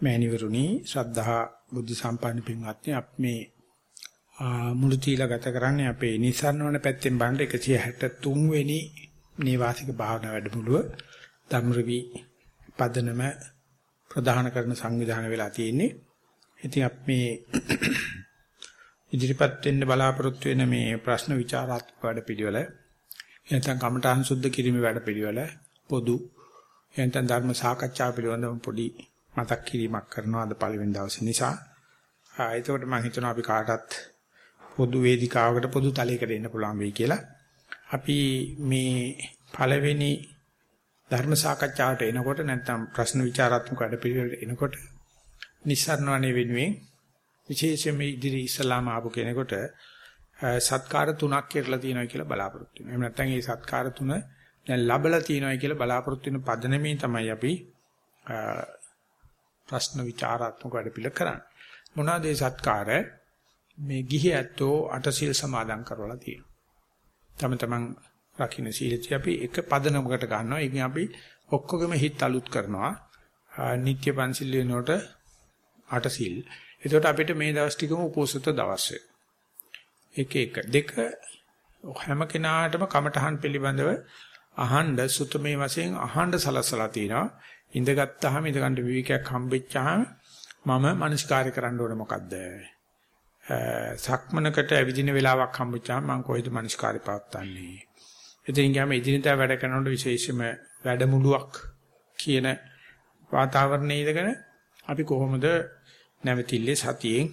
මෑණිවරුනි ශ්‍රද්ධා බුද්ධ සම්පන්න පින්වත්නි අපි මේ මුළු තීලා ගත කරන්නේ අපේ නිසරණවන පැත්තෙන් බලන 163 වෙනි නේවාසික භාවනා වැඩමුළුව ධම්රවි පදනම ප්‍රධාන කරන සංවිධානය වෙලා තියෙන්නේ. ඉතින් අපි මේ ඉදිරිපත් වෙන්න බලාපොරොත්තු වෙන මේ ප්‍රශ්න විචාරාත්මක වැඩපිළිවෙල එතන කමඨාන් සුද්ධ කිරීමේ වැඩපිළිවෙල පොදු එතන ධර්ම සාකච්ඡා පිළිබඳව පොඩි මතක් කිරීමක් කරනවා අද පළවෙනි දවසේ නිසා. ආ එතකොට මම හිතනවා අපි කාටත් පොදු වේදිකාවකට පොදු තලයකට එන්න පුළුවන් වෙයි කියලා. අපි මේ පළවෙනි ධර්ම සාකච්ඡාවට එනකොට නැත්නම් ප්‍රශ්න විචාරාත්මක වැඩපිළිවෙලට එනකොට නිස්සාරණවනේ වෙනුවෙන් විශේෂයෙන්ම ඉදිරි ඉස්ලාම ආපු කෙනෙකුට සත්කාර තුනක් කියලා තියෙනවා කියලා බලාපොරොත්තු වෙනවා. එහෙම නැත්නම් මේ සත්කාර තුන දැන් ලැබලා තියෙනවා කියලා බලාපොරොත්තු වෙන පදනමේ තමයි අපි ප්‍රශ්න විචාරාත්මක වැඩපිළිවෙල කරන්නේ. මොනවාද ඒ සත්කාර? මේ ගිහි ඇත්තෝ අටසිල් සමාදන් කරවලා තියෙනවා. තම තමන් රකින්න සීලති අපි එක පදනමකට ගන්නවා. ඒකෙන් අපි ඔක්කොගෙම හිත අලුත් කරනවා. නිත්‍ය පන්සිල් වෙනකොට අටසිල්. එතකොට අපිට මේ දවස් ටිකම උපෝසත දවස් එක එක දෙක හැම කෙනාටම කමඨහන් පිළිබඳව අහඬ සුතමේ වශයෙන් අහඬ සලසලා තිනවා. ඉඳගත්tාම ඉඳගන්න විවිකයක් හම්බෙච්චාම මම මනස්කාරය කරන්න ඕනේ මොකද්ද? සක්මනකට ඇවිදින වෙලාවක් හම්බෙච්චාම මම කොහෙද මනස්කාරය පවත්න්නේ? ඉතින් ගියාම ඉදිරියට වැඩ කරනකොට විශේෂම වැඩමුළුවක් කියන වාතාවරණයේ ඉඳගෙන අපි කොහොමද නැවතිල්ලේ සතියෙන්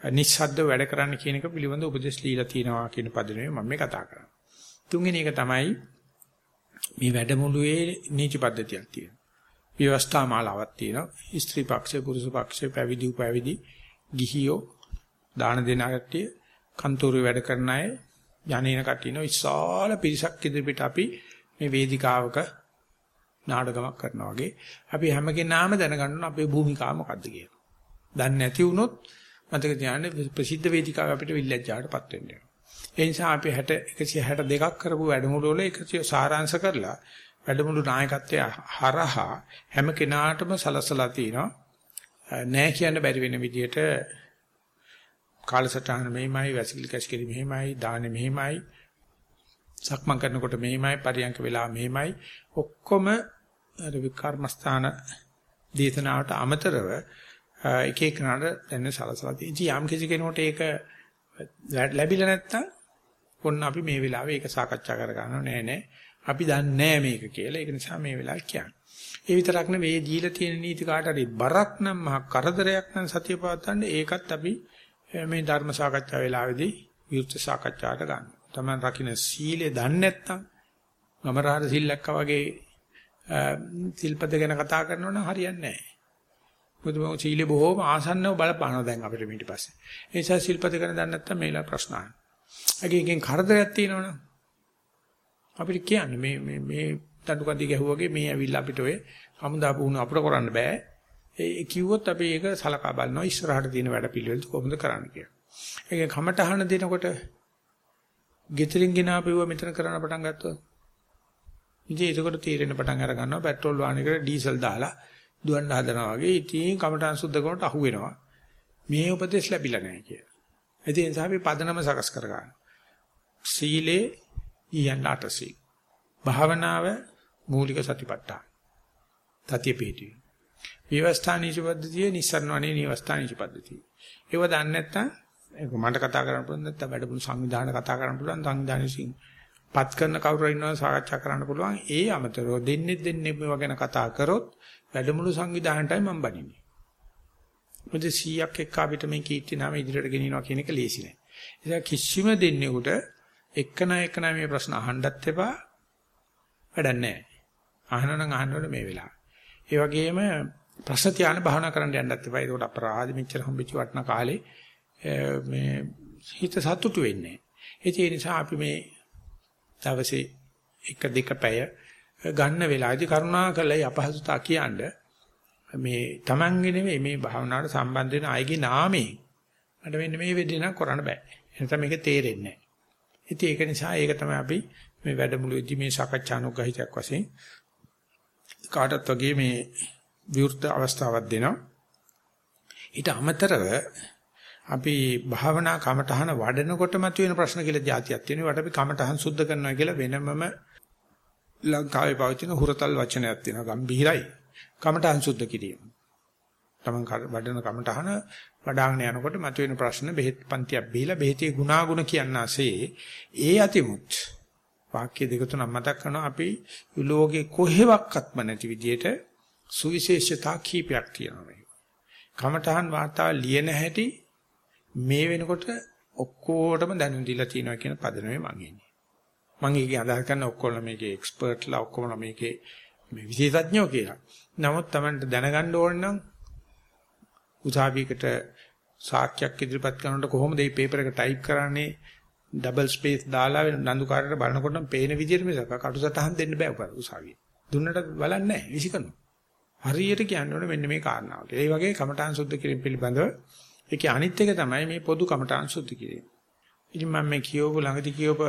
නිස්සද්ද වැඩ කරන්න කියන එක පිළිබඳ උපදෙස් ලීලා තියෙනවා කියන පදනමේ මම මේ කතා කරන්නේ. තුන්වෙනි එක තමයි මේ වැඩමුළුවේ නීති පද්ධතියක් තියෙනවා. ව්‍යවස්ථා මාලාවක් තියෙනවා. ස්ත්‍රී පක්ෂය, පුරුෂ පක්ෂය, පැවිදි උපැවිදි, ගිහියෝ, දාන දෙන කට්ටිය, කන්තෝරුවේ වැඩ කරන අය, යන්නේන කට්ටිය නෝ විශාල පිරිසක් ඉදිරියට අපි මේ වේදිකාවක නාටකමක් කරනවා වගේ අපි හැම කෙනාම දැනගන්න අපේ භූමිකාව මොකද්ද කියලා. දන්නේ නැති වුණොත් මතක තියාගන්න ප්‍රසිද්ධ වේදිකාව අපිට විල්ලැජ්ජාටපත් වෙන්න වෙනවා. ඒ නිසා අපි 60 162ක් කරපු වැඩමුළු වල 100 සාරාංශ කරලා වැඩමුළු නායකත්වයේ හරහා හැම කෙනාටම සලසලා තිනවා. නෑ කියන්න බැරි වෙන විදිහට කාලසටහන මෙහිමයි, වැසිකිලි කැස්කිලි මෙහිමයි, දාන්නේ මෙහිමයි, සක්මන් කරනකොට මෙහිමයි, පරියන්ක වෙලා මෙහිමයි, ඔක්කොම අර විකර්මස්ථාන දේශනාවට අමතරව එක එකනට දැන් සලසලා තියෙනවා. යම් කිසි කෙනෙකුට ඒක ලැබිලා නැත්තම් ඔන්න අපි මේ වෙලාවේ ඒක සාකච්ඡා කර ගන්නව නෑ නෑ. අපි දන්නේ නෑ මේක කියලා. ඒක නිසා මේ වෙලාවේ කියන්නේ. ඒ විතරක් නෙවෙයි දීලා තියෙන නීති කාට හරි බරක් නම් මහ කරදරයක් නම් සතිය පවත්වන්න ඒකත් අපි මේ ධර්ම සාකච්ඡා වෙලාවේදී විරුද්ධ සාකච්ඡාට ගන්න. තමන් රකින්න සීලය දන්නේ නැත්නම් ගමරාර සිල්ලක්ක වගේ සිල්පද ගැන කතා කරනවා නම් හරියන්නේ නැහැ. මොකද මම සීලේ බොහෝම ආසන්නව බලපානවා දැන් අපිට ඊට පස්සේ. ඒ නිසා සිල්පද ගැන දන්නේ නැත්නම් මේලා ප්‍රශ්න අහන්න. අගේකින් කරදරයක් තියෙනවනම් අපිට කියන්නේ මේ මේ මේ තඩුකඩි ගැහුවාගේ මේ ඇවිල්ලා අපිට ඔය හමුදා පුහුණු අපිට කරන්න බෑ. ඒ කිව්වොත් අපි ඒක සලකා බලනවා ඉස්සරහට තියෙන වැඩ පිළිවෙල කොහොමද කරන්න කියලා. ඒක කමටහන දෙනකොට ගෙතරින් ගෙනාපෙව මෙතන කරන්න පටන් ගත්තොත් ඉතින් ඒකට තීරෙන පටන් අර ගන්නවා පෙට්‍රල් වාහනයකට ඩීසල් දාලා දුවන්න හදනවා වගේ ඉතින් කමටහන් සුද්ධ කරනට අහු වෙනවා. මේ උපදේශ ලැබිලා නැහැ කියලා. ඒ නිසා අපි පදනම සකස් කර ගන්නවා. සීලේ ඊයන්නාටසී. භාවනාව මූලික සතිපට්ඨාන. තතිය පිටුයි. විවස්ථානීච පද්ධතිය නිස්සරණවනේ නිවස්ථානීච පද්ධතිය. ඒව දන්නේ නැත්නම් ඒක මට කතා කරන්න පුළුවන් නැත්නම් වැඩමුළු සංවිධානය කතා කරන්න පුළුවන් සංවිධානයේ පත් කරන කවුරු ඉන්නවද සාකච්ඡා කරන්න පුළුවන්. ඒ අමතරව දෙන්නේ දෙන්නේ මේවා ගැන කතා කරොත් වැඩමුළු සංවිධානයටයි මම බනින්නේ. මොකද 100ක් එක්ක අපිට මේ කීර්ති නාම ඉදිරියට ගෙනියනවා කියන එක ලේසි නෑ. ඒක කිසිම දෙන්නෙකුට එක්කන එක්කන මේ ප්‍රශ්න අහන්නත් එපා වැඩක් නෑ. අහනනම් අහන්නවල මේ වෙලාව. ඒ වගේම ප්‍රශ්න තියාන භාවනා කරන්න යන්නත් එපා. ඒකට අපරාධ මෙච්චර හම්බෙච්ච වටන කාලේ මේ හිත සතුටු වෙන්නේ. ඒ නිසා අපි මේ දවසේ එක දෙක පැය ගන්න වෙලාවේදී කරුණාකරලා අපහසුතා කියන්නේ මේ Tamange නෙවෙයි මේ භාවනාවට සම්බන්ධ වෙන අයගේ නාමයෙන් මට මෙන්න මේ වෙද්දී නම් කරන්න බෑ. එතන මේක තේරෙන්නේ නැහැ. ඉතින් ඒක නිසා ඒක තමයි අපි මේ වැඩමුළුවේදී මේ සාකච්ඡානුග්‍රහිතයක් වශයෙන් කාටත් වගේ මේ විවෘත අවස්ථාවක් දෙනවා. ඊට අමතරව අපි භාවනා කමඨහන වඩනකොට මතුවෙන ප්‍රශ්න කියලා જાතියක් තියෙනවා. වට අපි කමඨහන් සුද්ධ කරනවා කියලා වෙනමම ලංකාවේ පවතින හුරතල් වචනයක් තියෙනවා. ගම්බීරයි. කමඨහන් සුද්ධ කිරීම. තමන් වඩන කමඨහන වඩාගෙන යනකොට මතුවෙන ප්‍රශ්න බෙහෙත් පන්තියක් බීලා බෙහෙතේ ගුණාගුණ කියනසේ ඒ අතිමුත් වාක්‍ය දෙක තුනක් මතක් කරනවා අපි ලෝකේ කොහෙවත්ම නැති විදිහට සුවිශේෂතා කීපයක් තියෙනවා මේක. කමඨහන් වාර්තා ලියන හැටි මේ වෙනකොට ඔක්කොටම දැනුම් දීලා තියෙනවා කියන පදනමේ මම ඉන්නේ. මම ඒකේ අදහස් කරන ඔක්කොම මේකේ එක්ස්පර්ට්ලා ඔක්කොම මේකේ මේ විශේෂඥයෝ කියලා. නමුත් Tamanට දැනගන්න ඕන නම් උසාවියකට සාක්ෂියක් ඉදිරිපත් කරනකොට කොහොමද මේ පේපර් එක ටයිප් කරන්නේ ඩබල් ස්පේස් දාලා නඳුකාරට බලනකොට පේන විදිහට මිසක කටුසටහන් දෙන්න බෑ උකර උසාවිය. දුන්නට බලන්නේ නැහැ විසිකනවා. හරියට කියන්න ඕනේ මෙන්න මේ කාරණාවට. ඒ වගේ කමඨාන් සුද්ධ කිරීම පිළිබඳව ඒකේ අනිත් එක තමයි මේ පොදු කමඨාන් සුද්ධ කිරීම. ඉතින් මම මේ කියවපු ළඟදී කියවප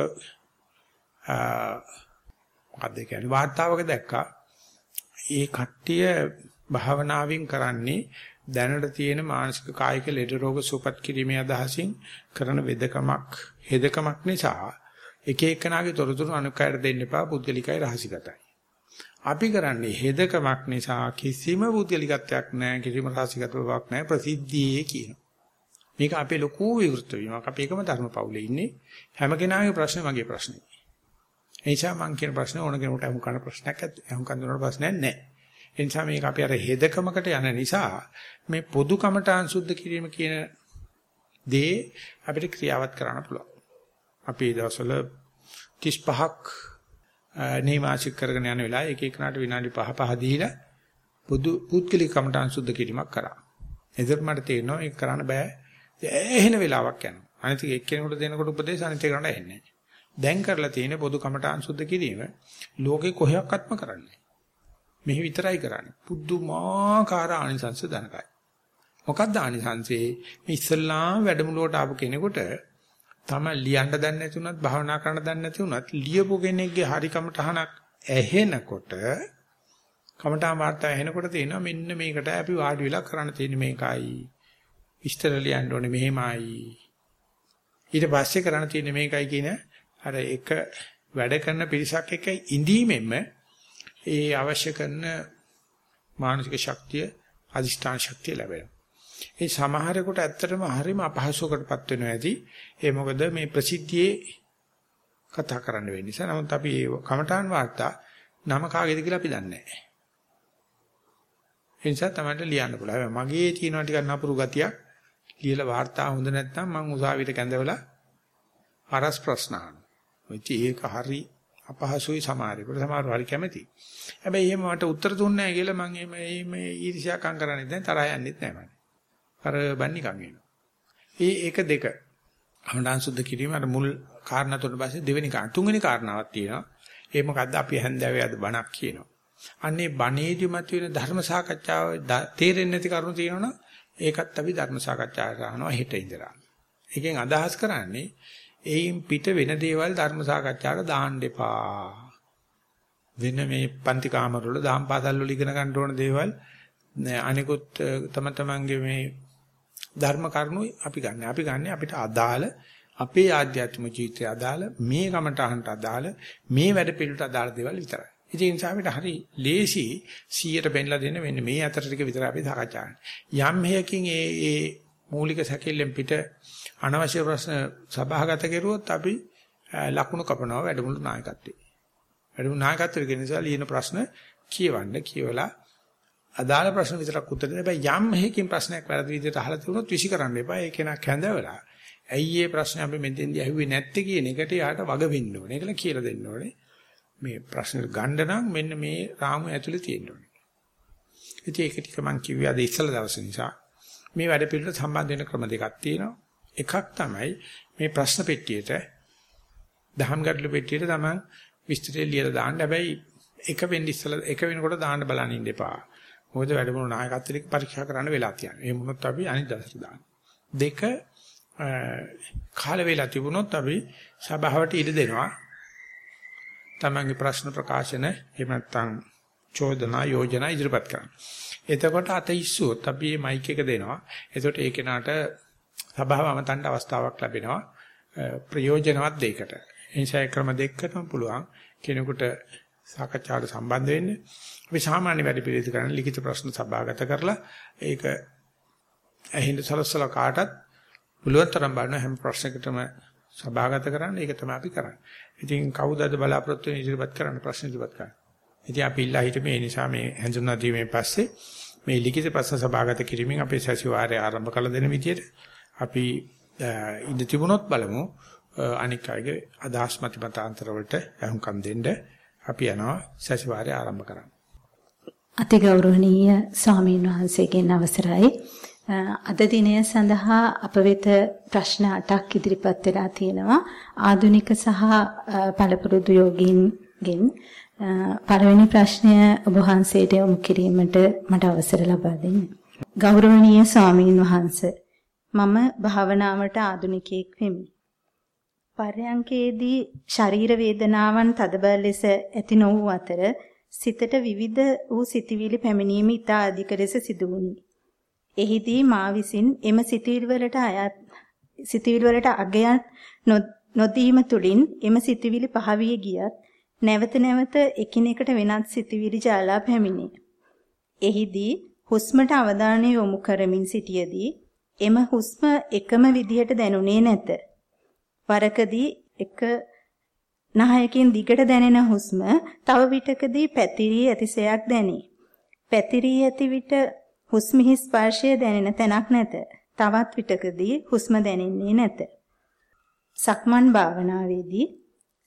මොකක්ද කියන්නේ වාර්තාවක දැක්කා. ඒ කට්ටිය භාවනාවෙන් කරන්නේ දැනට තියෙන මානසික කායික ලෙඩ රෝග සුවපත් කිරීමේ අදහසින් කරන වෙදකමක් හෙදකමක් නිසා එක එකනාගේ තොරතුරු අනුකයට දෙන්න එපා පුද්ගලිකයි රහසිගතයි. අපි කරන්නේ හෙදකමක් නිසා කිසිම පුද්ගලිකත්වයක් නැහැ කිසිම රහසිගතවක් නැහැ ප්‍රසිද්ධියේ කියන. මේක අපේ ලොකු විවෘත වීමක්. අපි එකම ධර්ම පවුලේ ඉන්නේ. හැම කෙනාගේ ප්‍රශ්නේ මගේ ප්‍රශ්නේ. ඒ නිසා මම කියන ප්‍රශ්නේ ඕන කෙනෙකුට අහු කරන ප්‍රශ්නයක් අහු කරන ප්‍රශ්නයක් නැහැ. ඒ නිසා මේක අපි අර හෙදකමකට යන නිසා මේ පොදු කමඨාන් සුද්ධ කිරීම කියන දේ අපිට ක්‍රියාවත් කරන්න පුළුවන්. අපි දවස්වල 35ක් නේවාසික කරගෙන යන වෙලාවේ එක එකනට විනාඩි 5 5 දීලා පොදු පුත්කලික කමඨාන් සුද්ධ කිරීමක් කරා. එතකොට මට තේරෙනවා ඒක කරන්න බෑ. එහෙන වෙලාවක් යනවා. අනිත් එක්කෙනෙකුට දෙනකොට උපදේශ අනිත් එකට එන්නේ දැන් කරලා තියෙන පොදු කමඨාන් සුද්ධ කිරීම ලෝකේ කොහයක්වත්ම කරන්නේ මෙහි විතරයි කරන්නේ. පුදුමාකාර ආනිසංස දනකයි. මොකක්ද ආනිසංසේ? මේ ඉස්ලාම් වැඩමුළුවට ආපු කෙනෙකුට තම ලියන්න දන්නේ නැති උනත් භාවනා කරන්න දන්නේ නැති උනත් ලියපු කෙනෙක්ගේ හරි කමටහනක් ඇහෙනකොට කමටහන් වාර්තා ඇහෙනකොට තේනවා මෙන්න මේකට අපි වාඩි වෙලා කරන්න තියෙන්නේ මේකයි. විස්තර ලියන්න ඕනේ මෙහෙමයි. ඊට පස්සේ කරන්න තියෙන්නේ මේකයි කියන අර එක වැඩ කරන පිරිසක් එක්ක ඉඳීමෙන්ම ඒ අවශ්‍ය කරන මානසික ශක්තිය අදිෂ්ඨාන ශක්තිය ලැබෙනවා. ඒ සමහරෙකුට ඇත්තටම හරිම අපහසුකටපත් වෙනවා ඇති. ඒ මොකද මේ ප්‍රසිද්ධියේ කතා කරන්න වෙන නිසා. නමුත් අපි මේ කමඨාන් වාර්තා නම කාගේද කියලා අපි දන්නේ නැහැ. ඒ නිසා තමයි ලියන්න පුළුවන්. මගේ තියෙනවා ටිකක් නපුරු ගතියක්. ලියලා වාර්තා හොඳ නැත්නම් මං උසාවියට කැඳවලා අරස් ප්‍රශ්න අහනවා. ඒක හරි අපහසුයි සමහරෙකුට සමහරව හරි කැමති. හැබැයි එහෙම මට උත්තර දුන්නේ නැහැ කියලා මම එහෙම මේ ඊර්ෂ්‍යාකම් කරන්නේ නැහැ තරහ යන්නෙත් නැහැ මම. අර බන්නිකම් වෙනවා. ඒ එක දෙක. අමඩාන් සුද්ධ කිරීම අර මුල් කාරණා තුන පස්සේ දෙවෙනි කාරණා තුන්වෙනි කාරණාවක් තියෙනවා. ඒ මොකද්ද අපි හැන්දෑවේ අද බණක් කියනවා. අන්නේ බණේදී මතුවෙන ධර්ම සාකච්ඡාව තේරෙන්නේ නැති කරුණු තියෙනවනම් ඒකත් අපි ධර්ම සාකච්ඡාවට අහනවා හෙට ඉඳලා. එකෙන් අදහස් කරන්නේ එයින් පිට වෙන දේවල් ධර්ම සාකච්ඡාවට දාන්න එපා. වෙන මේ පන්ති කාමරවල දාම් පාසල් වල ඉගෙන ගන්න ඕන දේවල් අනිකුත් තම තමන්ගේ මේ ධර්ම කරුණු අපි ගන්න. අපි ගන්න අපිට අදාළ අපේ ආධ්‍යාත්මික ජීවිතය අදාළ මේ කමටහන්ට අදාළ මේ වැඩ පිළිවෙලට අදාළ දේවල් විතරයි. ඉතින් ඒ නිසා අපිට හරි ලේසි 100ට බෙන්ලා දෙන්න මෙන්න මේ අතර ටික විතර අපි සාකච්ඡා කරනවා. යම් හේකින් ඒ ඒ මූලික සැකෙල්ලෙන් පිට අනවශ්‍ය ප්‍රශ්න සභාගත කෙරුවොත් අපි ලකුණු කපනවා වැඩමුළු නායකත්වයේ. වැඩමුළු නායකත්වයේ කියන නිසා ලියන ප්‍රශ්න කියවන්න කියවලා අදාළ ප්‍රශ්න විතරක් උත්තර දෙන්න. හැබැයි යම් හේකින් ප්‍රශ්නයක් වැරදි විදිහට අහලා තිබුණොත් විසි කරන්න එපා. ඒක නා කැඳවලා. ඇයි මේ ප්‍රශ්නේ අපි මෙතෙන්දී ඇහුවේ නැත්තේ කියන එකට යාට වග වෙන්න ඕනේ. ඒකල කියලා දෙන්න ඕනේ. මේ ප්‍රශ්නෙට ගන්න නම් මෙන්න මේ රාමු ඇතුලේ තියෙන්න ඕනේ. ඉතින් ඒක ටික මම කිව්වේ අද ඉස්සල දවස නිසා. මේ වැඩ පිළිවෙලට සම්බන්ධ වෙන ක්‍රම දෙකක් තියෙනවා. එකක් තමයි මේ ප්‍රශ්න පෙට්ටියට දහම් ගැටළු පෙට්ටියට තමයි විස්තරය ලියලා දාන්න. හැබැයි එක වෙන්න ඉස්සලා එක වෙනකොට දාන්න බලන්න ඉන්න එපා. මොකද වැඩමුළු නායකත්වයට පරීක්ෂා කරන්න වෙලා තියෙනවා. ඒ මොනොත් අපි අනිත් දවසට දාන්න. දෙක කාල වේලා තිබුණොත් අපි සභාවට ඉඩ දෙනවා. තමන්ගේ ප්‍රශ්න ප්‍රකාශන එහෙම නැත්නම් චෝදනා යෝජනා ඉදිරිපත් කරන්න. එතකොට අත ඉස්සුවොත් අපි මේ මයික් එක දෙනවා. එතකොට ඒ කෙනාට සභාව අමතන්න අවස්ථාවක් ලැබෙනවා. ප්‍රයෝජනවත් දෙයකට. ඒ නිසා ක්‍රම දෙකකටම පුළුවන් කෙනෙකුට සාකච්ඡාවට සම්බන්ධ වෙන්න. අපි සාමාන්‍ය වැඩ පිළිවෙල කරන ලිඛිත ප්‍රශ්න සභාගත කරලා ඒක ඇහිඳ සලස්සලා කාටත් පුළුවන් තරම් බලන හැම ප්‍රශ්නයකටම සභාගත කරන්න ඒක තමයි අපි කරන්නේ. ඉතින් කවුද අද බලාපොරොත්තු වෙන ඉදිරිපත් කරන්න ප්‍රශ්න ඉදිරිපත් කරන්න. ඉතින් අපි ඉල්ලා හිටමේ ඒ නිසා මේ හඳුනා දීමේ පස්සේ මේ ලිඛිත ප්‍රශ්න සභාගත කිරීමෙන් අපේ සැසිවාරය ආරම්භ කළ දෙන විදියට අපි ඉඳ තිබුණොත් බලමු අනික් අයගේ අදහස් මතිමතාන්තර වලට අහුම්කම් දෙන්න අපි යනවා සැසිවාරය ආරම්භ කරන්න. අතිගෞරවනීය ස්වාමීන් වහන්සේගෙන් අවසරයි අද දිනය සඳහා අප වෙත ප්‍රශ්න 8ක් ඉදිරිපත් වෙලා තියෙනවා ආදුනික සහ පළපුරුදු යෝගීන්ගෙන් පළවෙනි ප්‍රශ්නය ඔබ වහන්සේට යොමු කිරීමට මට අවසර ලබා දෙන්න. ගෞරවනීය ස්වාමීන් වහන්ස මම භාවනාවට ආදුනිකයෙක් වෙමි. පර්යංකේදී ශරීර වේදනාවන් තදබල ලෙස ඇති නොවූ අතර සිතට විවිධ වූ සිතිවිලි පැමිණීම ඉතා අධික ලෙස සිදු වුණි. එහිදී මා විසින් එම සිතිවිලි වලට අයත් සිතිවිලි වලට අගයන් නොදීම තුලින් එම සිතිවිලි පහ වී ගියත් නැවත නැවත එකිනෙකට වෙනත් සිතිවිලි ජාලා පැමිණේ. එහිදී හුස්මට අවධානය යොමු කරමින් සිටියේදී එම හුස්ම එකම විදිහට දැනුනේ නැත. වරකදී එක නහයකින් දිගට දැනෙන හුස්ම තව විටකදී පැතිරී ඇතිසයක් දැනේ. පැතිරී ඇති විට හුස්මෙහි ස්පර්ශය දැනෙන තැනක් නැත. තවත් විටකදී හුස්ම දැනෙන්නේ නැත. සක්මන් භාවනාවේදී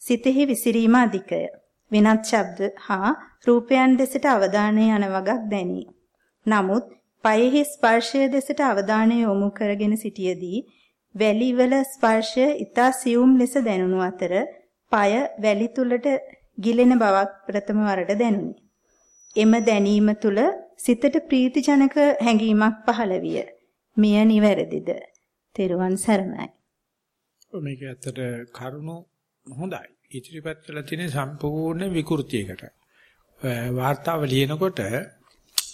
සිතෙහි විසිරීම අධිකය. වෙනත් ශබ්ද හා රූපයන් දෙසට අවධානය යන වගක් දැනේ. නමුත් පයෙහි ස්පර්ශය දෙසට අවධානය යොමු කරගෙන සිටියේදී වැලිවල ස්පර්ශය ඊතා සියුම් ලෙස දැනුණු අතර পায় වැලි තුලට ගිලෙන බවක් ප්‍රථම වරට දැනුනි. එම දැනීම තුල සිතට ප්‍රීතිජනක හැඟීමක් පහළ විය. මෙය නිවැරදිද? තෙරුවන් සරණයි. මේක ඇත්තට කරුණු හොඳයි. ඉදිරිපත් කළ තියෙන සම්පූර්ණ විකෘතියකට. වාර්තාව ලියනකොට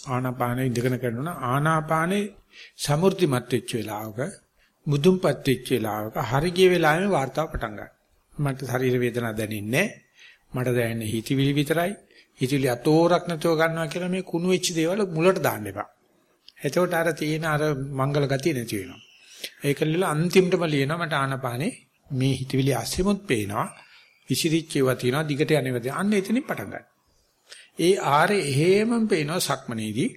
ආනාපානෙ ඉඳගෙන කරනවා ආනාපානෙ සමෘද්ධිමත් වෙච්ච වෙලාවක මුදුන්පත් වෙච්ච වෙලාවක හරි ගිය වෙලාවෙම වාර්තාව පටන් ගන්නවා. මට ශරීර වේදනා දැනෙන්නේ මට දැනෙන්නේ හිතවිලි විතරයි. හිතවිලි අතෝරක් නැතුව ගන්නවා කියලා මේ කුණු වෙච්ච දේවල් මුලට දාන්න එපා. එතකොට අර තියෙන අර මංගල ගතිය නැති වෙනවා. ඒකල්ල අන්තිමටම ලියනවා මට ආනපානේ මේ හිතවිලි අස්සෙමුත් පේනවා. විසිරිච්ච ඒවා තියෙනවා දිගට යන්නේවද. අන්න එතනින් පටන් ගන්න. ඒ ආරේ එහෙමම පේනවා සක්මනේදී.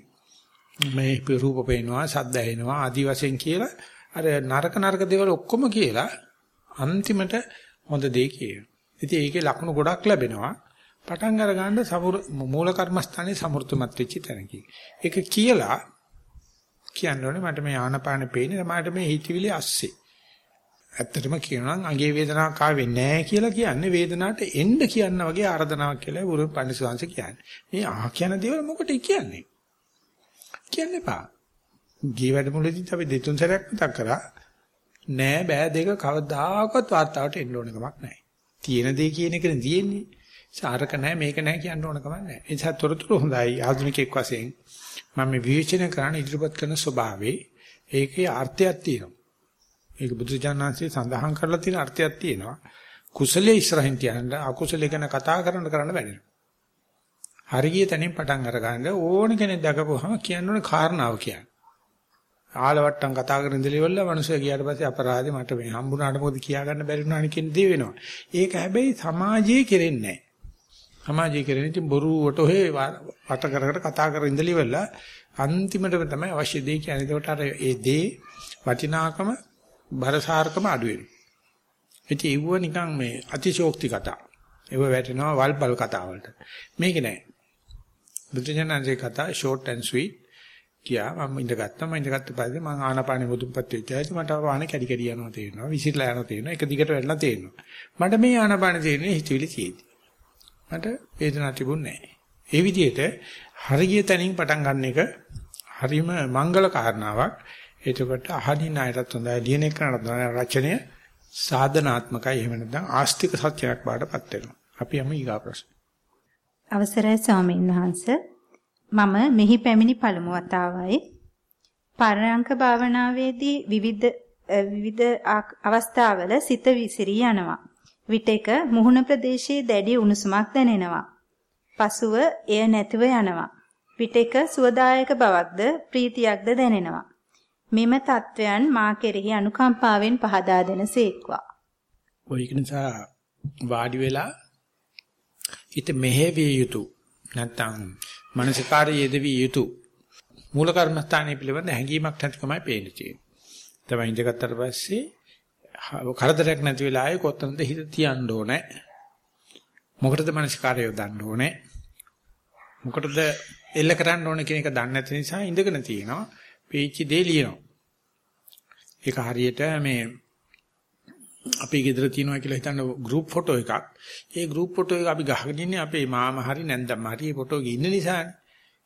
මේ රූප පේනවා, ශබ්ද ඇහෙනවා, ආදි වශයෙන් කියලා අර නරක නරක දේවල් ඔක්කොම කියලා අන්තිමට හොඳ දේ කියනවා. ඉතින් ඒකේ ලකුණු ගොඩක් ලැබෙනවා. පටන් අර ගන්න මූල කර්මස්ථානේ සමෘද්ධමත් වෙච්ච තැනකින්. ඒක කියලා කියන්නේ මට මේ ආනපාන පේන්නේ මට මේ හිතවිලි ඇස්සේ. ඇත්තටම කියනවා නම් අගේ වේදනාවක් ආවේ නැහැ කියලා කියන්නේ වේදනාවට එන්න කියන්න වගේ ආර්දනාවක් කියලා බුරු පඬිසුවංශ කියන්නේ. මේ ආ කියන දේවල් මොකටද කියන්නේ? කියන්න එපා. ගිය වැඩමුළුවේදී අපි දෙතුන් සැරයක් මතක් කරා නෑ බෑ දෙක කවදාකවත් වාර්තාවට එන්න ඕන කමක් නැහැ. තියෙන දේ කියන එකනේ තියෙන්නේ. සාරක නැහැ මේක නැහැ කියන්න ඕන කමක් නැහැ. ඒ නිසා තොරතුරු හොඳයි ආධුනිකෙක් වශයෙන් මම මේ විවේචනය කරන්න ඉදිරිපත් කරන ස්වභාවේ ඒකේ අර්ථයක් තියෙනවා. ඒක බුදුජානනාංශයේ සඳහන් කරලා තියෙන අර්ථයක් තියෙනවා. කුසලයේ ඉස්සරහින් තියන්න අකුසලයේ ගැන කතා කරන්න කරන්න බැහැ. හරිය තැනින් පටන් අරගන්න ඕන කෙනෙක් දැකපුවහම කියන්න ඕනේ කාරණාව කියන්නේ. ආලවට්ටම් කතා කරන ඉඳලිවල මිනිස්සු ගියාට පස්සේ අපරාධේ මට මේ හම්බුනාට මොකද කියා ගන්න බැරි වුණානි කියන දේ වෙනවා. ඒක හැබැයි සමාජයේ කෙරෙන්නේ නැහැ. සමාජයේ කෙරෙන ඉතින් බොරුවට ඔහෙ වට කර කර කතා කර ඉඳලිවල අන්තිමටම තමයි අවශ්‍ය දේ කියන්නේ. ඒකට අර ඒ දේ වටිනාකම බරසාරකම අඩු වෙනවා. ඉතින් ඒව නිකන් මේ අතිශෝක්ති කතා. ඒව වැටෙනවා වල්පල් කතා වලට. මේක නෑ. බුදුජානන්සේ කතා short and sweet කියා මම ඉඳගත්තා මම ඉඳගත්ත පස්සේ මම ආනාපානෙ මුදුන්පත් වෙච්චායි මට ආන කැඩි කැඩි යනවා තේරෙනවා විසිරලා යනවා තේරෙනවා එක දිගට වැටලා තේරෙනවා මට මේ ආනාපානෙ තේරෙන්නේ හිතවිලි තියෙදි මට වේදනාවක් තිබුණේ නැහැ ඒ විදිහට හරිය තැනින් පටන් ගන්න එක හරිම මංගල කාරණාවක් එතකොට අහදින අයටත් හොඳයි ලියන එකනට රචනය සාධනාත්මකයි එහෙම නැත්නම් ආස්තික සත්‍යයක් බාටපත් වෙනවා අපි යමු ඊගා ප්‍රශ්න අවසරයි ස්වාමීන් වහන්සේ මම මෙහි පැමිණි පළමු වතාවයි. පරයන්ක භාවනාවේදී විවිධ විවිධ අවස්ථාවල සිත විසිරී යනවා. විටක මුහුණ ප්‍රදේශයේ දැඩි උණුසුමක් දැනෙනවා. පසුව එය නැතිව යනවා. විටක සුවදායක බවක්ද ප්‍රීතියක්ද දැනෙනවා. මෙම தත්වයන් මා කෙරෙහි අනුකම්පාවෙන් පහදා දෙනසේක්වා. ඔය නිසා වාඩි වෙලා හිත මෙහෙවිය යුතු නැත්නම් මානසිකාරය යෙදවිය යුතු මූල කර්මස්ථානයේ පිළිබඳ හැඟීමක් නැතිකමයි පේන්නේ තියෙන්නේ. තමයි ඉඳගත්තට පස්සේ කරදරයක් නැති වෙලාවේ කොතනද හිත තියන්න ඕනේ. මොකටද මානසිකාරය යොදන්න ඕනේ. මොකටද එල්ල කරන්න ඕනේ කියන එක දන්නේ නැති නිසා ඉඳගෙන තියෙනවා. පීචි දේ ලියනවා. ඒක හරියට මේ අපි ගෙදර තියනවා කියලා හිතන ගෲප් ෆොටෝ එකක්. ඒ ගෲප් ෆොටෝ එක අපි ගහගෙන ඉන්නේ අපේ මාමා හරි නැන්දම් හරි ඒ ෆොටෝ එකේ ඉන්න නිසානේ.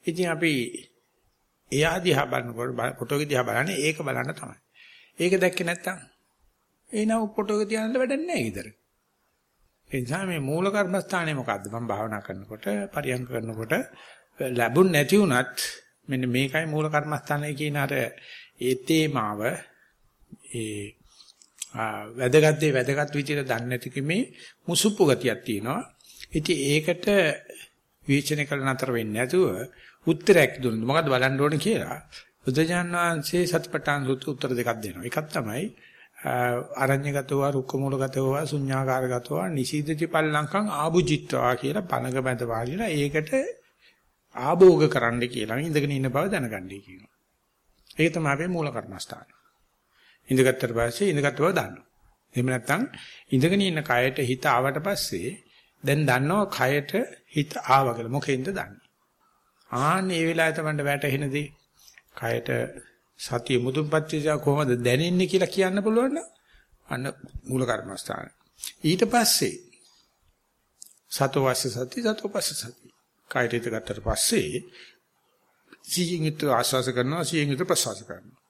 ඉතින් අපි එයා දිහා බලනකොට ෆොටෝ එක දිහා බලන්නේ ඒක බලන්න තමයි. ඒක දැක්කේ නැත්තම් එනව ෆොටෝ එක තියන්න වැඩක් නැහැ ඊතර. ඒ නිසා මේ මූල කර්මස්ථානේ මොකද්ද? මම භාවනා කරනකොට පරියන්ක කරනකොට ලැබුණ නැති වුණත් මෙන්න මේකයි මූල කර්මස්ථානය කියන අර ඒ තේමාව ඒ වැදගත් දේ වැදගත් විදිහට දන්නේ නැති කමේ මුසුප්පු ගතියක් තියෙනවා. ඉතින් ඒකට විචනය කළ නතර වෙන්නේ නැතුව උත්තරයක් දුන්නු. මොකද්ද බලන්න ඕනේ කියලා. බුදුජාන් වහන්සේ සත්පට්ඨාන සූත්‍ර උත්තර දෙකක් දෙනවා. එකක් තමයි අරඤ්‍යගතව රුක්කමූලගතව ශුඤ්ඤාකාරගතව නිසීදති පල්ලංකං ආභුජිත්වා කියලා පනග බඳ වාලිලා ඒකට ආභෝග කරන්න කියලා ඉඳගෙන ඉන්න බව දැනගන්නයි කියනවා. ඒක තමයි අපේ මූල කර්මස්ථාන. ඉඳගත්තට පස්සේ ඉඳගත් බව දන්නවා. එහෙම නැත්නම් ඉඳගෙන ඉන්න කයට හිත ආවට පස්සේ දැන් දන්නවා කයට හිත ආව කියලා. මොකෙන්ද දන්නේ? ආන්න ඒ වෙලාවේ තමයි වැටහෙන දේ. කයට සතිය මුදුන්පත් වෙලා කොහොමද දැනෙන්නේ කියලා කියන්න පුළුවන් නම් අන්න මූල කර්මස්ථාන. ඊට පස්සේ සතෝ වාස්ස සති සතෝ පස්ස සති. කයට හිත ගත්තට පස්සේ සිහින් යුත් ආස්වාස කරනවා සිහින් යුත් ප්‍රසවාස කරනවා.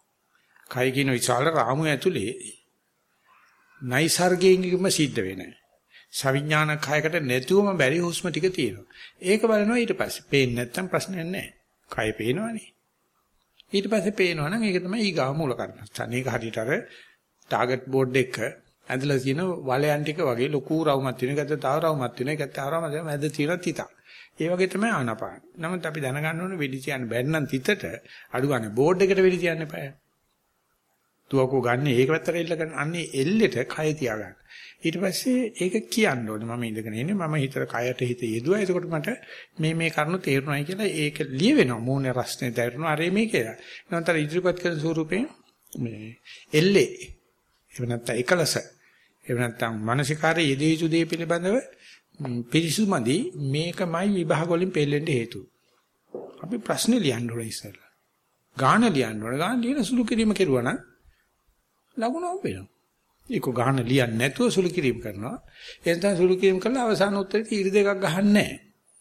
කය කියන විශාල රාමුව ඇතුලේ නයිසර්ගයෙන්ම සිද්ධ වෙන්නේ. සවිඥාන කයකට නැතුවම බැරි හුස්ම ටික තියෙනවා. ඒක බලනවා ඊට පස්සේ. පේන්නේ නැත්තම් ප්‍රශ්නයක් නැහැ. කය පේනවනේ. ඊට පස්සේ පේනවනම් ඒක තමයි ඊගා මූල කර්මස්ථාන. ඒක හරියට අර ටාගට් බෝඩ් එක ඇඳලා තියෙන වලයන් ටික වගේ ලොකු රවුමක් තියෙන එකට තව රවුමක් තියෙන එකට තව රවුමක් තියෙන මැද තියෙන තිතක්. ඒ වගේ තමයි ආනාපාන. නමුත් අපි දැනගන්න ඕනේ වෙඩි තියන්න බැරි නම් තිතට අඩු ගන්න බෝඩ් එකට වෙඩි තියන්න එපා. තුවකෝ ගන්න ඒක පැත්තට එල්ල ගන්න. අන්නේ එල්ලෙට කය තියාගන්න. ඊට පස්සේ ඒක කියන්න ඕනේ මම ඉඳගෙන ඉන්නේ මම හිතට කයට හිත යෙදුවා. එතකොට මට මේ මේ කරුණු තේරුණායි කියලා ඒක ලියවෙනවා. මූණේ රස්නේ තේරුණා. අර මේ කියලා. නැත්නම් ඉදිරිපත් කරන ස්වරූපයෙන් මේ එල්ලේ. එහෙම නැත්නම් එකලස. එහෙම නැත්නම් මානසිකාරයේ යෙදී යුතු දේ පිළිබඳව පිරිසුමදි මේකමයි විභාග වලින් පෙළෙන්න හේතුව. අපි ප්‍රශ්නේ ලියන්න ඕනේ ඉස්සෙල්ලා. ගාන ලියන්න ඕනේ. ගාන ලියන සුළු කිරීම කෙරුවා නම් ලකුණු හම්බෙනවා. ඒක ගාන ලියන්නේ නැතුව සුළු කිරීම කරනවා. එතන සුළු කිරීම කළා අවසාන උත්තරේ තීර දෙකක් ගහන්නේ නැහැ.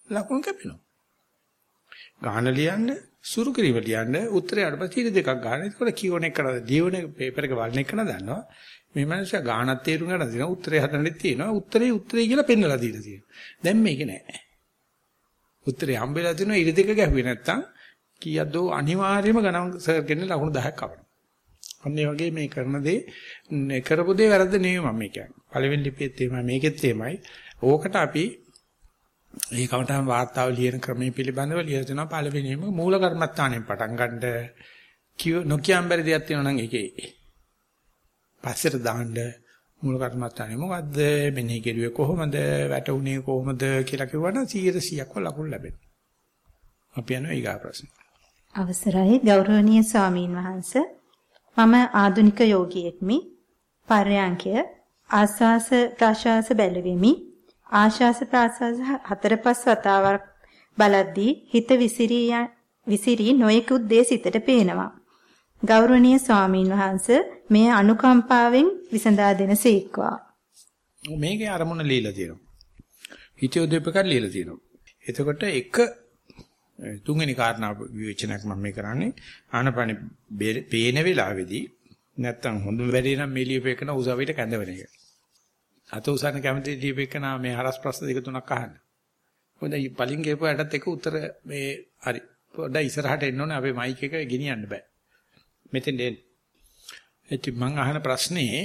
ලකුණු කැපෙනවා. ගාන ලියන්න සුළු කිරීම ලියන්න උත්තරේ අරපස් තීර දෙකක් ගන්න. ඒකට කියෝන එක කරලා දීවන පේපර් එක වල්න එක දන්නවා. මේ මනුස්සයා ගානක් තේරුම් ගන්න දින උත්තරේ හදන්නෙත් තියෙනවා. උත්තරේ උත්තරේ කියලා පෙන්නලා දීලා තියෙනවා. දැන් මේක නෑ. උත්තරේ හම්බෙලා තිනවා ඉරි දෙක ගැහුවේ නැත්තම් කීයක්ද අනිවාර්යයෙන්ම ගණන් සර්ගෙන ලකුණු 10ක් කවනවා. අන්න ඒ වගේ මේ කරන දේ කරපු දේ වැරද්ද නෙවෙයි මම කියන්නේ. පළවෙනි ලිපියෙත් එහෙමයි මේකෙත් එහෙමයි. ඕකට අපි මේ කමටහන් වාර්තාව ලියන ක්‍රමයේ පිළිබඳව ලියලා දෙනවා පළවෙනිම මූල කර්මත්තාණයෙන් පටන් ගන්නද කිය නොකියම් බැරි දෙයක් තියෙනවා නම් ඒකේ පස්සට දාන්න මූල කර්මත්තානේ මොකද්ද මෙනෙහි කෙරුවේ කොහොමද වැටුනේ කොහොමද කියලා කිව්වනම් 100%ක්ම ලකුණු ලැබෙනවා. අපි යනවා ඊගා ප්‍රශ්න. අවසරයි ගෞරවනීය ස්වාමීන් වහන්ස මම ආදුනික යෝගියෙක්මි. පර්යාංකය ආස්වාස ප්‍රාශාස බැලෙවෙමි. ආශාස ප්‍රාශාස හතර පහ වතාවක් බලද්දී හිත විසිරී විසිරී නොයෙකුත් දේ සිතට පේනවා. ගෞරවනීය ස්වාමීන් වහන්ස මේ අනුකම්පාවෙන් විසඳා දෙනසේක්වා. මේකේ අරමුණ ලීලා තියෙනවා. හිතියෝ දෙපකක් ලීලා තියෙනවා. එතකොට එක තුන්වෙනි කාරණා විවේචනයක් මම මේ කරන්නේ ආනපන පේන වෙලාවේදී නැත්තම් හොඳ වැඩේ නම් මේ ලියපෙකන උසාවියට කැඳවන එක. අත උසන්න කැමති ලියපෙකන මේ හරස් ප්‍රශ්න දෙක තුනක් අහන්න. හොඳයි පලින් ගේපුවාටත් එක උත්තර මේ හරි පොඩ්ඩක් ඉස්සරහට එන්න ඕනේ අපේ මයික් එක ගෙනියන්න බෑ. මෙතෙන් එන්න. එච්ච මං අහන ප්‍රශ්නේ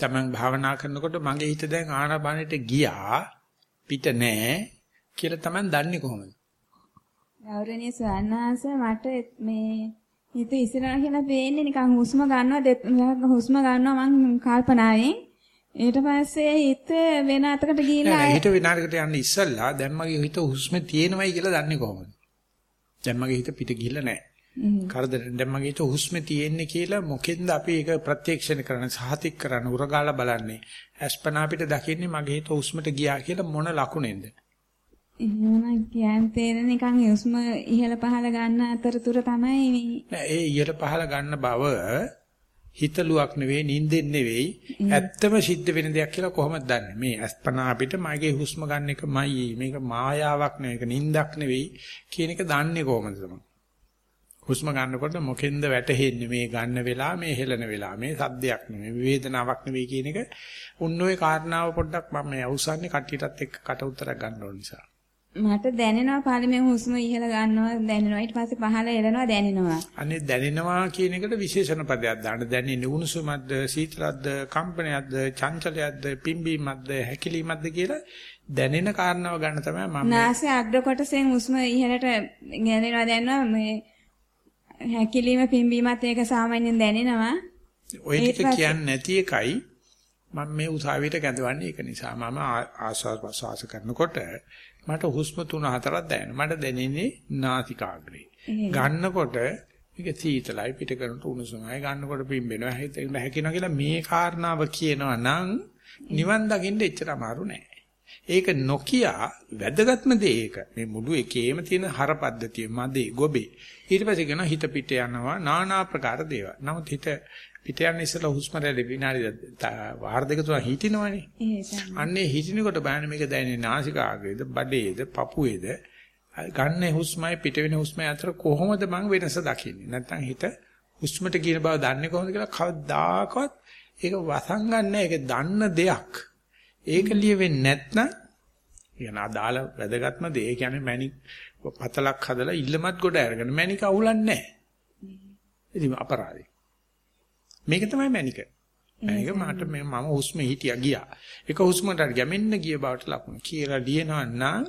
තමන් භාවනා කරනකොට මගේ හිත දැන් ආනාපානෙට ගියා පිට නෑ කියලා තමන් දන්නේ කොහොමද? ගෞරවනීය ස්වාමීනාස මට මේ හිත ඉස්සරහ කියලා පේන්නේ නිකන් හුස්ම ගන්නවා හුස්ම ගන්නවා මං කල්පනාවෙන් ඊට පස්සේ හිත වෙන අතකට ගිහිල්ලා හිත විනාඩකට යන්න ඉස්සල්ලා දැන් මගේ හිත හුස්මේ තියෙනවයි කියලා දන්නේ කොහොමද? දැන් මගේ හිත පිට ගිහිල්ලා නෑ. කරදර. දැන් මගේ හිත හුස්මේ තියෙන්නේ කියලා මොකෙන්ද අපි ඒක ප්‍රත්‍යක්ෂණය කරන්නේ? සහතික කරන්නේ උරගාලා බලන්නේ. අස්පනා අපිට දකින්නේ මගේ හිත හුස්මට ගියා කියලා මොන ලකුණෙන්ද? එහෙනම් කියන්නේ තේරෙන නිකන් හුස්ම ඉහළ පහළ ගන්න අතරතුර තමයි නෑ ඒ ඉහළ පහළ ගන්න බව හිතලුවක් නෙවෙයි නිින්දෙන් නෙවෙයි. ඇත්තම සිද්ධ වෙන දෙයක් කියලා කොහොමද දන්නේ? මේ අස්පනා අපිට මගේ හුස්ම ගන්න එකමයි මේක මායාවක් නෙවෙයි මේක නිින්දක් නෙවෙයි කියන එක දන්නේ කොහොමද? තමයි හුස්ම ගන්නකොට මොකෙන්ද වැටෙන්නේ මේ ගන්න වෙලා මේ හෙලන වෙලා මේ සද්දයක් නෙමෙයි වේදනාවක් නෙවෙයි කියන එක. උන් ඔය කාරණාව පොඩ්ඩක් මම මේ අවසන්නේ කට්ටියටත් එක්ක කට උතරක් ගන්න ඕන නිසා. මට දැනෙනවා පාලිමේ හුස්ම ඉහළ ගන්නවා දැනෙනවා. ඊට පස්සේ පහළ එළනවා දැනෙනවා. අනේ දැනෙනවා කියන එකට විශේෂණ පදයක් දාන්න. දැනෙන්නේ උණුසුමක්ද සීතලක්ද කම්පනයක්ද චංචලයක්ද පිම්බීමක්ද හැකිලීමක්ද කියලා දැනෙන කාරණාව ගන්න තමයි මම නාසයේ අග්‍ර කොටසෙන් හුස්ම ඉහළට ගැනෙනවා දැනෙනවා. මේ හැකිලිම පිම්බීමත් ඒක සාමාන්‍යයෙන් දැනෙනවා. ඔය ටික කියන්නේ නැති එකයි මම මේ උසාවියට ගැඳවන්නේ ඒක නිසා මම ආස්වාද ප්‍රසවාස කරනකොට මට හුස්ම තුන හතරක් දැනෙනවා. මට දැනෙන්නේ නාසිකාග්‍රේ. ගන්නකොට මේක සීතලයි පිට කරනට උණුසුමයි ගන්නකොට පිම්බෙනවා හැකිනවා කියලා මේ කාරණාව කියනවා නම් නිවන් දකින්න එච්චර අමාරු නෑ. ඒක නොකිය වැදගත්ම දේ ඒක. මේ මුළු එකේම තියෙන හර පද්ධතිය මදේ ගොබේ. ඊට පස්සේ කියනවා හිත පිට යනවා নানা ආකාර දේවල්. නමුත් හිත පිට යන ඉස්සලා හුස්ම රැලි විනාඩි වාර දෙක තුන හිටිනවනේ. අන්නේ හිටිනකොට බලන්න මේක දැනෙන්නේ නාසිකාග්‍රේද, බඩේද, පපුවේද ගන්න හුස්මයි පිට වෙන හුස්මයි අතර කොහොමද මං වෙනස දකින්නේ? නැත්තම් හිත හුස්මට කියන බව දන්නේ කොහොමද කියලා කවදාකවත් ඒක වසංගන්නේ ඒක දන්න දෙයක්. ඒක ලියෙන්නේ නැත්නම් කියන අදාළ වැදගත්ම දේ. ඒ කියන්නේ මැණික් පතලක් හදලා ඉල්ලමත් ගොඩ අරගෙන මැණික අහුලන්නේ නැහැ. අපරාධේ. මේක තමයි මැණික. මැණික මට මේ මම හුස්ම හිටියා ගියා. එක හුස්මකට ගැමෙන්න ගිය බවට ලකුණු කියලා ලියනවා නම්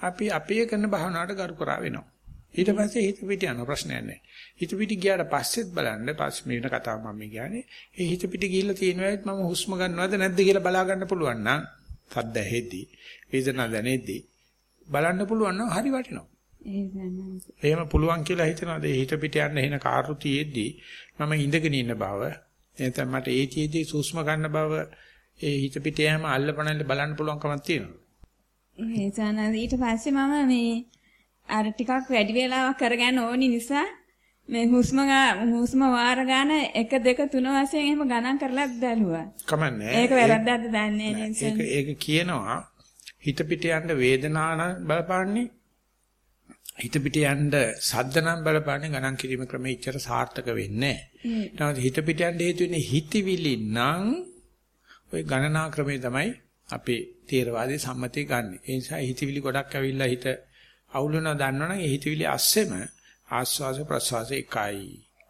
අපි අපේ කරන භාවනාවට ගරු කරා වෙනවා. ඊට පස්සේ හිත පිට යන ප්‍රශ්නයක් නැහැ. හිත පිට ගියාට පස්සෙත් බලන්න පස්සේ මේ වෙන කතාව මම කියන්නේ. ඒ හිත පිට ගිහිල්ලා තියෙනවාත් මම හුස්ම ගන්නවද නැද්ද කියලා බලා ගන්න පුළුවන් නම් සද්ද ඇහෙද්දි වේදනාව දැනෙද්දි බලන්න පුළුවන් නම් හරි වටිනවා. එහෙම පුළුවන් කියලා හිතනවාද හිත පිට යන්න එන කාර්රුතියෙද්දි මම ඉඳගෙන ඉන්න බව එතන මට ඒතියෙදි සූස්ම ගන්න බව ඒ හිත පිට යෑම අල්ලපනල්ල බලන්න පුළුවන්කමක් තියෙනවා. ඒ ඊට පස්සේ මම මේ අර ටිකක් වැඩි වෙලාවක් කරගන්න ඕනි නිසා මේ හුස්ම හුස්ම වාර ගන්න 1 2 3 වශයෙන් එහෙම ගණන් කරලා බැලුවා. කමන්නේ. ඒක වැරද්දක්ද දන්නේ නැහැ. ඒක ඒක කියනවා හිත පිට යන්න වේදනාන බලපාන්නේ හිත පිට යන්න සද්ද නම් බලපාන්නේ ගණන් කිරීම ක්‍රමයේ ඉච්චර සාර්ථක වෙන්නේ නැහැ. හිත පිට යන්න හේතු වෙන්නේ හිතවිලි නම් ওই ගණනා ක්‍රමයේ තමයි අපේ තේරවාදී සම්මතය ගන්න. ඒ නිසා හිතවිලි ගොඩක් ඇවිල්ලා හිත අවුල් වෙනවා දන්නවනම් ඒ හිතවිලි අස්සෙම ආස්වාස ප්‍රසවාස එකයි.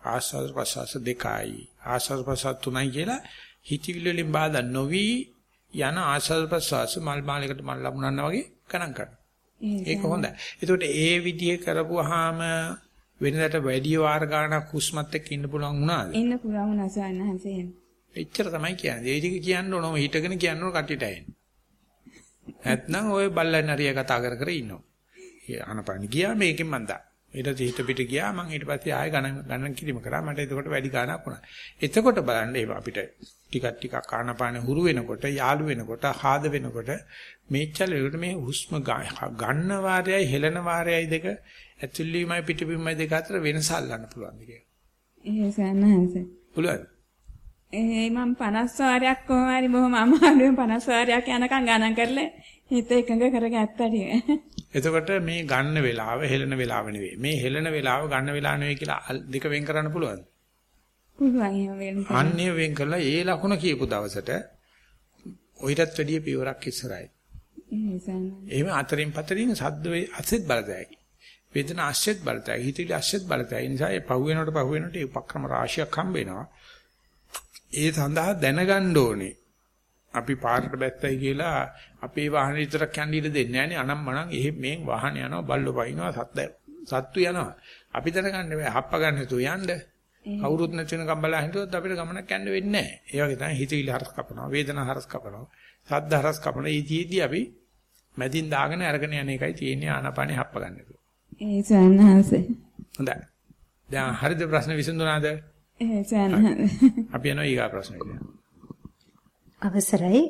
ආස්වාස ප්‍රසවාස දෙකයි. ආස්වාස ප්‍රසවාස තුනයි කියලා හිතවිලි වලින් බාධා නොවි යන ආස්වාද ප්‍රසවාස මල් මාලයකට මල් ලැබුණා වගේ ගණන් කරනවා. ඒක හොඳයි. ඒකට ඒ විදිහ කරපුවාම වෙනදට වැඩි වාර ගාණක් හුස්මත් එක්ක ඉන්න පුළුවන් වුණාද? ඉන්න පුළුවන් වුණා සයන්හන්සේ. එච්චර තමයි කියන්නේ. ඒ ටික කියන්න ඕනම හිටගෙන කියන්න ඕන කට්ටියට ඇහෙන්න. නැත්නම් ඔය බල්ලන් හරිය කතා කර කර ඉන්නවා. ඒ අනපන ගියා මේකෙන් මන්ද. ඊට හිත පිට ගියා මම ඊට පස්සේ ආයෙ ගණන් ගණන් කිරීම කරා මට එතකොට වැඩි ගාණක් වුණා. එතකොට බලන්න අපිට ටිකක් ටිකක් ආනපාන හුරු වෙනකොට යාළු වෙනකොට ආද වෙනකොට මේචල් වලට මේ හුස්ම ගන්න වාරයයි හෙලන වාරයයි දෙක ඇතුළීමයි පිටවීමයි දෙක අතර වෙනස අල්ලන්න පුළුවන් කියලා. ඒ සන්නහස. පුළුවන්. ඒ මම 50 වාරයක් කොහොම හරි බොහොම අමාරුවෙන් 50 වාරයක් යනකම් ගණන් කරලා හිත එකඟ කරගත්තා ටික. එතකොට මේ ගන්න වෙලාව හෙලන වෙලාව නෙවෙයි. මේ හෙලන වෙලාව ගන්න වෙලාව නෙවෙයි කියලා දෙක වෙන් කරන්න පුළුවන්ද? පුළුවන්. අන්නේ වෙන් කරලා ඒ ලකුණ කියපු දවසට ඔయితත් වැඩිය පියවරක් ඉස්සරහයි. එහෙම අතරින් පතරින් සද්ද අසෙත් බලදැයි. වේදනා ආශ්‍යෙත් බලතයි. හිතවිලි ආශ්‍යෙත් බලතයි. ඒ නිසා ඒ පහු වෙනකොට පහු වෙනකොට ඒ උපක්‍රම රාශියක් හම්බ වෙනවා. ඒ සඳහා දැනගන්න ඕනේ. අපි පාරට බැත්තයි කියලා අපේ වාහනේ විතරක් යන්න ඉඩ දෙන්නේ නැහනේ. අනම්මනම් එහෙ මේ වාහන යනවා බල්ලෝ පයින්නවා සත්ද සත්තු යනවා. අපි දැනගන්න බෑ. හප්ප ගන්න තු යන්න. කවුරුත් නැති වෙන කම්බලා හිටියොත් අපිට ගමනක් යන්න වෙන්නේ නැහැ. ඒ වගේ තමයි හිතවිලි හරස් කපනවා වේදනා හරස් කපනවා සද්ද හරස් කපනවා. ජීදී අපි මැදින් දාගෙන අරගෙන යන එකයි තියෙන්නේ ආනාපානේ හප්ප ගන්න එක ඒ සන්නහසේ හොඳයි. දැන් හරිද ප්‍රශ්න විසඳුණාද ඒ සන්නහසේ අපි යනවා ඊගා ප්‍රශ්නෙට අවසරයි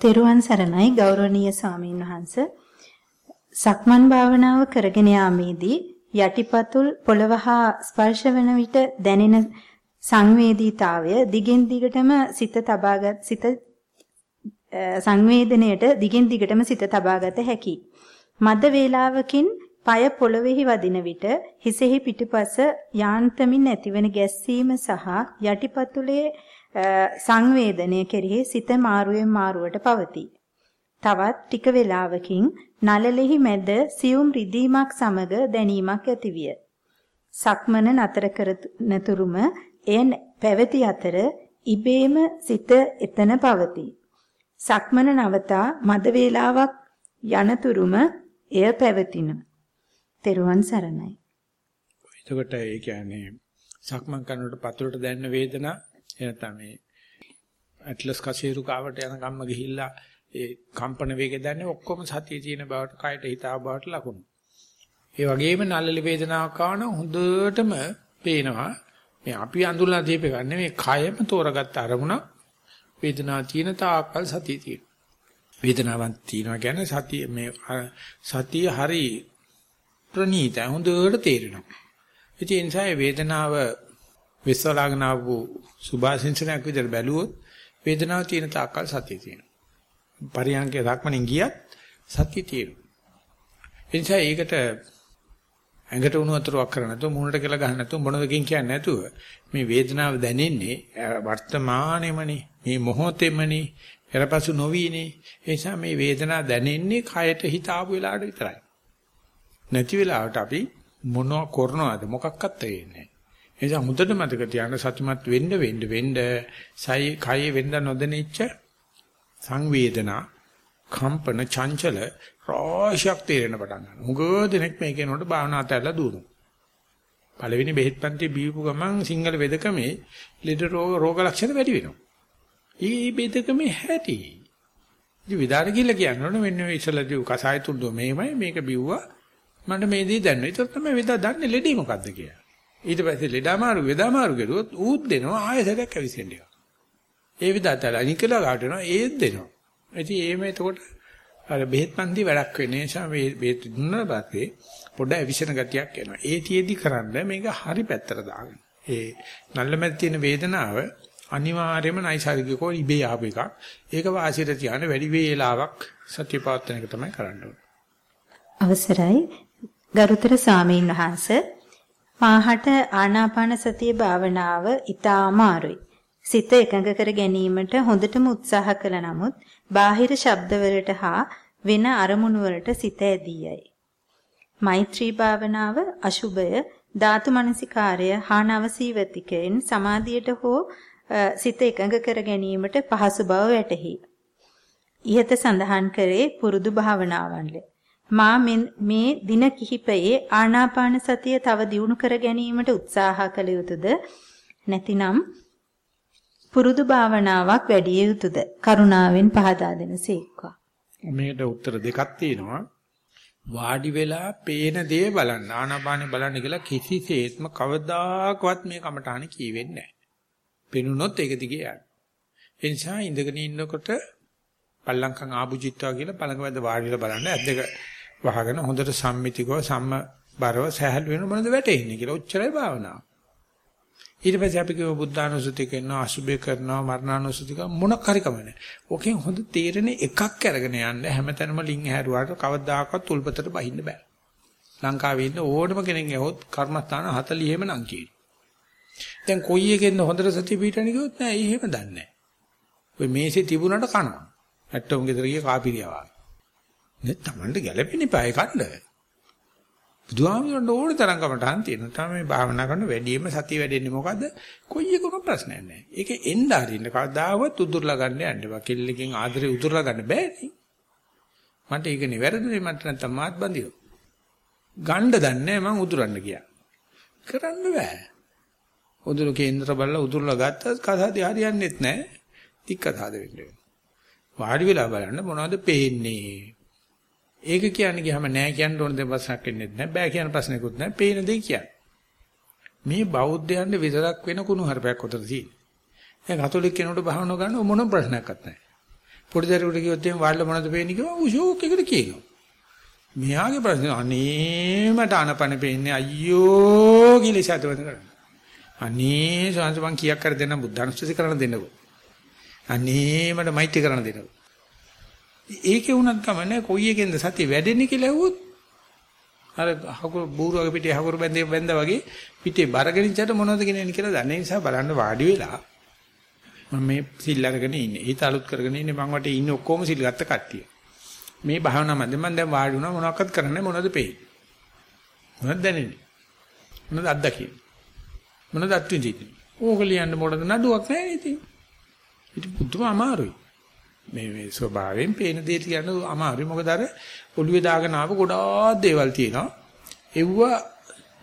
තෙරුවන් සරණයි ගෞරවනීය ස්වාමීන් වහන්ස සක්මන් භාවනාව කරගෙන යාමේදී යටිපතුල් පොළව හා ස්පර්ශ වන විට දැනෙන සංවේදීතාවය දිගින් දිගටම සිත තබාගත් සිත සංවේදනයට දිගින් දිගටම සිත තබාගත හැකි. මද වේලාවකින් পায় පොළවේහි වදින විට හිසෙහි පිටුපස යාන්තමින් ඇතිවන ගැස්සීම සහ යටිපතුලේ සංවේදනය කෙරෙහි සිත මාරුවෙන් මාරුවට පවතී. තවත් ටික වේලාවකින් නලලෙහි මැද සියුම් රිදීමක් සමග දැනීමක් ඇතිවිය. සක්මන නතර කරනතුරුම එය පැවති අතර ඉබේම සිත එතන පවතී. සක්මන නවතා මද වේලාවක් යනතුරුම එය පැවතින. තෙරුවන් සරණයි. එතකොට ඒ කියන්නේ සක්මන් කරනකොට පතුලට දැනෙන වේදනා එනතම මේ ඇට්ලස් කසීරු කාවට යන කම්ම ගිහිල්ලා ඒ කම්පන වේගය දැනන්නේ ඔක්කොම සතියේ තියෙන බවට කයට හිතාව බවට ලකුණු. ඒ වගේම නළලි වේදනාවක් ආවන හොඳටම පේනවා මේ අපි අඳුරලා දීපේ ගන්න මේ කයම තෝරගත්ත අරමුණ වේදනාව තියෙන තාක්කල් සතිය තියෙන. වේදනාවක් තියෙනවා කියන්නේ සතිය මේ සතිය හරි ප්‍රනීත හොඳට තේරෙනවා. ඉතින් ඒ නිසා වේදනාව විශ්වලාගෙන ආපු සුභාසින්සනයක් විදිහට බැලුවොත් වේදනාව තියෙන තාක්කල් සතිය තියෙනවා. පරියන්කේ ධක්මනින් ගියත් සතිය තියෙනවා. ඒ නිසා ඒකට ඇඟට උණු වතුරක් කරන්න නැතුව මුහුණට කියලා ගන්න නැතුව මොනවදකින් කියන්නේ නැතුව මේ වේදනාව දැනෙන්නේ වර්තමානෙමනේ මේ මොහොතෙමනේ ඊටපසු නොවීනේ ඒ නිසා මේ වේදනාව දැනෙන්නේ කයට හිත ආපු වෙලාවට විතරයි නැති වෙලාවට අපි මොනව කරනවද මොකක්වත් තේරෙන්නේ නැහැ ඒ නිසා මුදට මතක තියාගන්න සතුටුමත් වෙන්න වෙන්න වෙන්න සයි කයේ වෙන්න නොදෙනිච්ච සංවේදනා කම්පන චංචල රාශියක් තේරෙන පටන් ගන්නවා. මුගෝ දෙනෙක් මේක එනකොට භාවනා අතහැරලා දුවනවා. පළවෙනි බෙහෙත් පන්ති බීපු ගමන් සිංගල වෙදකමේ ලෙඩ රෝග රෝග ලක්ෂණ වැඩි වෙනවා. ඊ බෙදකමේ හැටි. ඉතින් විදාර කියලා කියනවනේ මෙන්න ඔය ඉස්සලදී කසාය තුන්දෝ මේමයි මේක බිව්වා මට මේ දේ දැනනවා. ඒක තමයි වෙදා දන්නේ ලෙඩේ මොකද්ද කියලා. ඊට පස්සේ ලෙඩමාරු වෙදාමාරු කරුවොත් ඌත් දෙනවා ආයෙසරයක් ඇවිසෙන්න. ඒ විදිහට අනිකලා ගාට වෙනවා ඒත් දෙනවා. ඉතින් එහෙම එතකොට අර බෙහෙත් පන්ති වැඩක් වෙන්නේ නිසා මේ බෙහෙත් දුන්නා පස්සේ පොඩ ඇවිසෙන ගතියක් එනවා. ඒ තියේදි කරන්න මේක හරි පැත්තට දාගන්න. ඒ නල්ලමැද තියෙන වේදනාව අනිවාර්යයෙන්ම නයිසાર્ගිකව ඉබේ ආපු එකක්. ඒක වාසියට තියාන වැඩි වේලාවක් සත්‍ය පවත්වන එක තමයි කරන්න ඕනේ. අවසරයි ගරුතර සාමීන් වහන්ස මාහට ආනාපාන සතිය භාවනාව ඊටා අමාරුයි. සිත එකඟ කර ගැනීමට හොඳටම උත්සාහ කළ නමුත් බාහිර ශබ්දවලට හා වෙන අරමුණු වලට සිත ඇදී යයි. මෛත්‍රී භාවනාව අශුභය ධාතු මනසිකාර්ය හා නවසීවතිකෙන් සමාධියට හෝ සිත එකඟ කර ගැනීමට පහසු බව වැටහි. ইহත සඳහන් කරේ පුරුදු භාවනාවන්ය. මා මේ දින කිහිපයේ ආනාපාන සතිය තව දියුණු කර ගැනීමට උත්සාහ කළ යුතුයද නැතිනම් පුරුදු භාවනාවක් වැඩි යුතුයද? කරුණාවෙන් පහදා දෙනසේක්වා. මේකට උත්තර දෙකක් තියෙනවා. වාඩි වෙලා පේන දේ බලන්න. ආනාපානෙ බලන්න කියලා කිසිසේත්ම කවදාකවත් මේ කමටහන කියවෙන්නේ නැහැ. පෙනුනොත් ඒක දිගේ යන්න. ඒ නිසා ඉඳගෙන ඉන්නකොට පල්ලංකම් ආභුජිත්වා කියලා පළඟ වැද වාඩිලා බලන්න. ඇස් දෙක වහගෙන හොඳට සම්මිතිකව සම්ම බරව සහැල් වෙන මොනද වැටෙන්නේ කියලා. ඔච්චරයි භාවනාව. ඊට පස්සේ අපි කියව බුද්ධානුස්සති කරනවා අසුබේ කරනවා මරණානුස්සති කරනවා මොනක් හරි කමන්නේ. ඕකෙන් හොඳ තේරෙන එකක් අරගෙන යන්න හැමතැනම ලින් හැරුවාට කවදාකවත් උල්පතට බහින්න බෑ. ලංකාවේ ඉන්න ඕනම කෙනෙක් ඇහුවොත් කර්මස්ථාන 40ෙම නම් කියනවා. දැන් කොයි එකෙන්ද හොඳට සතිය පිටවන්නේ කිව්වොත් නෑ එහෙම දන්නේ නෑ. ඔය මේසේ තිබුණාට කනවා. නැට්ටොම් ගෙදර ගිය කාපිරියා වගේ. නේ Tamanට ගැළපෙන්නේ පාය කන්න. බුදුහාමුදුරන්ට ඕන තරම් කමටහන් තියෙනවා. තමයි මේ භාවනා කරන වැඩිම සතිය වැඩෙන්නේ මොකද්ද? කොයි එකකම ප්‍රශ්නයක් නැහැ. ඒක එන්න හරින්න කවදාවත් උදුරලා ගන්න යන්න බෑ. කෙල්ලකින් ආදරේ උදුරලා ගන්න බෑනේ. මට ඒක නෙවැරදුනේ මට නැත්තම් මාත් බඳිනවා. ගණ්ඩ දන්නේ මං උදුරන්න ගියා. කරන්න බෑ. උදුරු කේන්දර බලලා උදුරලා ගත්තත් කතාදී හරියන්නේත් නැහැ. තික් කතාද වෙන්නේ. වාඩි වෙලා බලන්න මොනවද පේන්නේ? ඒක කියන්නේ ගියාම නෑ කියන්න ඕන දෙයක් ප්‍රශ්නයක් වෙන්නේ නැහැ. බෑ කියන ප්‍රශ්නයක්වත් නැහැ. පේන දේ කියන්නේ. මේ බෞද්ධයන්ට විතරක් වෙන කුණු හරපයක් උතර තියෙන්නේ. දැන් කතෝලික කෙනෙකුට භාවනාව ගන්න මොන ප්‍රශ්නයක්වත් නැහැ. පොඩි දරුවෙකුට කිව්වොත් එහෙම වාල්ල මොනවද පේන්නේ කිව්වා ඌ ෂෝක් එකකට කියනවා. මෙයාගේ ප්‍රශ්නේ අනේ මට අනපන පේන්නේ අයියෝ කියලා ඉසතවද කරන්නේ. අනේ සාංශ මං කීයක් කර දෙන්න බුද්ධානුස්සති කරන්න දෙන්නකෝ. අනේ මට මෛත්‍රී කරන්න දෙන්නකෝ. ඒකේ වුණත් කමන්නේ කොයි එකෙන්ද සතිය වැඩෙන්නේ කියලා ඇහුවොත් අර හකුරු බූරුවගේ පිටේ හකුරු බැඳේ බැඳා වගේ පිටේ බරගෙනින්චට මොනවද කියන්නේ කියලා දන්නේ නිසා බලන්න වාඩි වෙලා මම මේ සිල් අරගෙන ඉන්නේ. හිත අලුත් කරගෙන ඉන්නේ මං වටේ ඉන්නේ ඔක්කොම සිල් ගත්ත කට්ටිය. මේ භාවනා මැද මම දැන් වාඩි වුණා මොනවක්වත් කරන්නේ මොනවද පෙයි. මොනවද දැනෙන්නේ? මොනවද අත්දකින්නේ? මොනවද අත්විඳින්නේ? ඕක ලියන්න මොකටද නඩුවක් නැහැ ඉතින්. ඉතින් පුදුම අමාරුයි. මේ මේ ස්වභාවයෙන් පේන දේ කියන්න අමාරුයි. මොකද අර ඔළුවේ දාගෙන ආව ගොඩාක් දේවල් තියෙනවා. එව්ව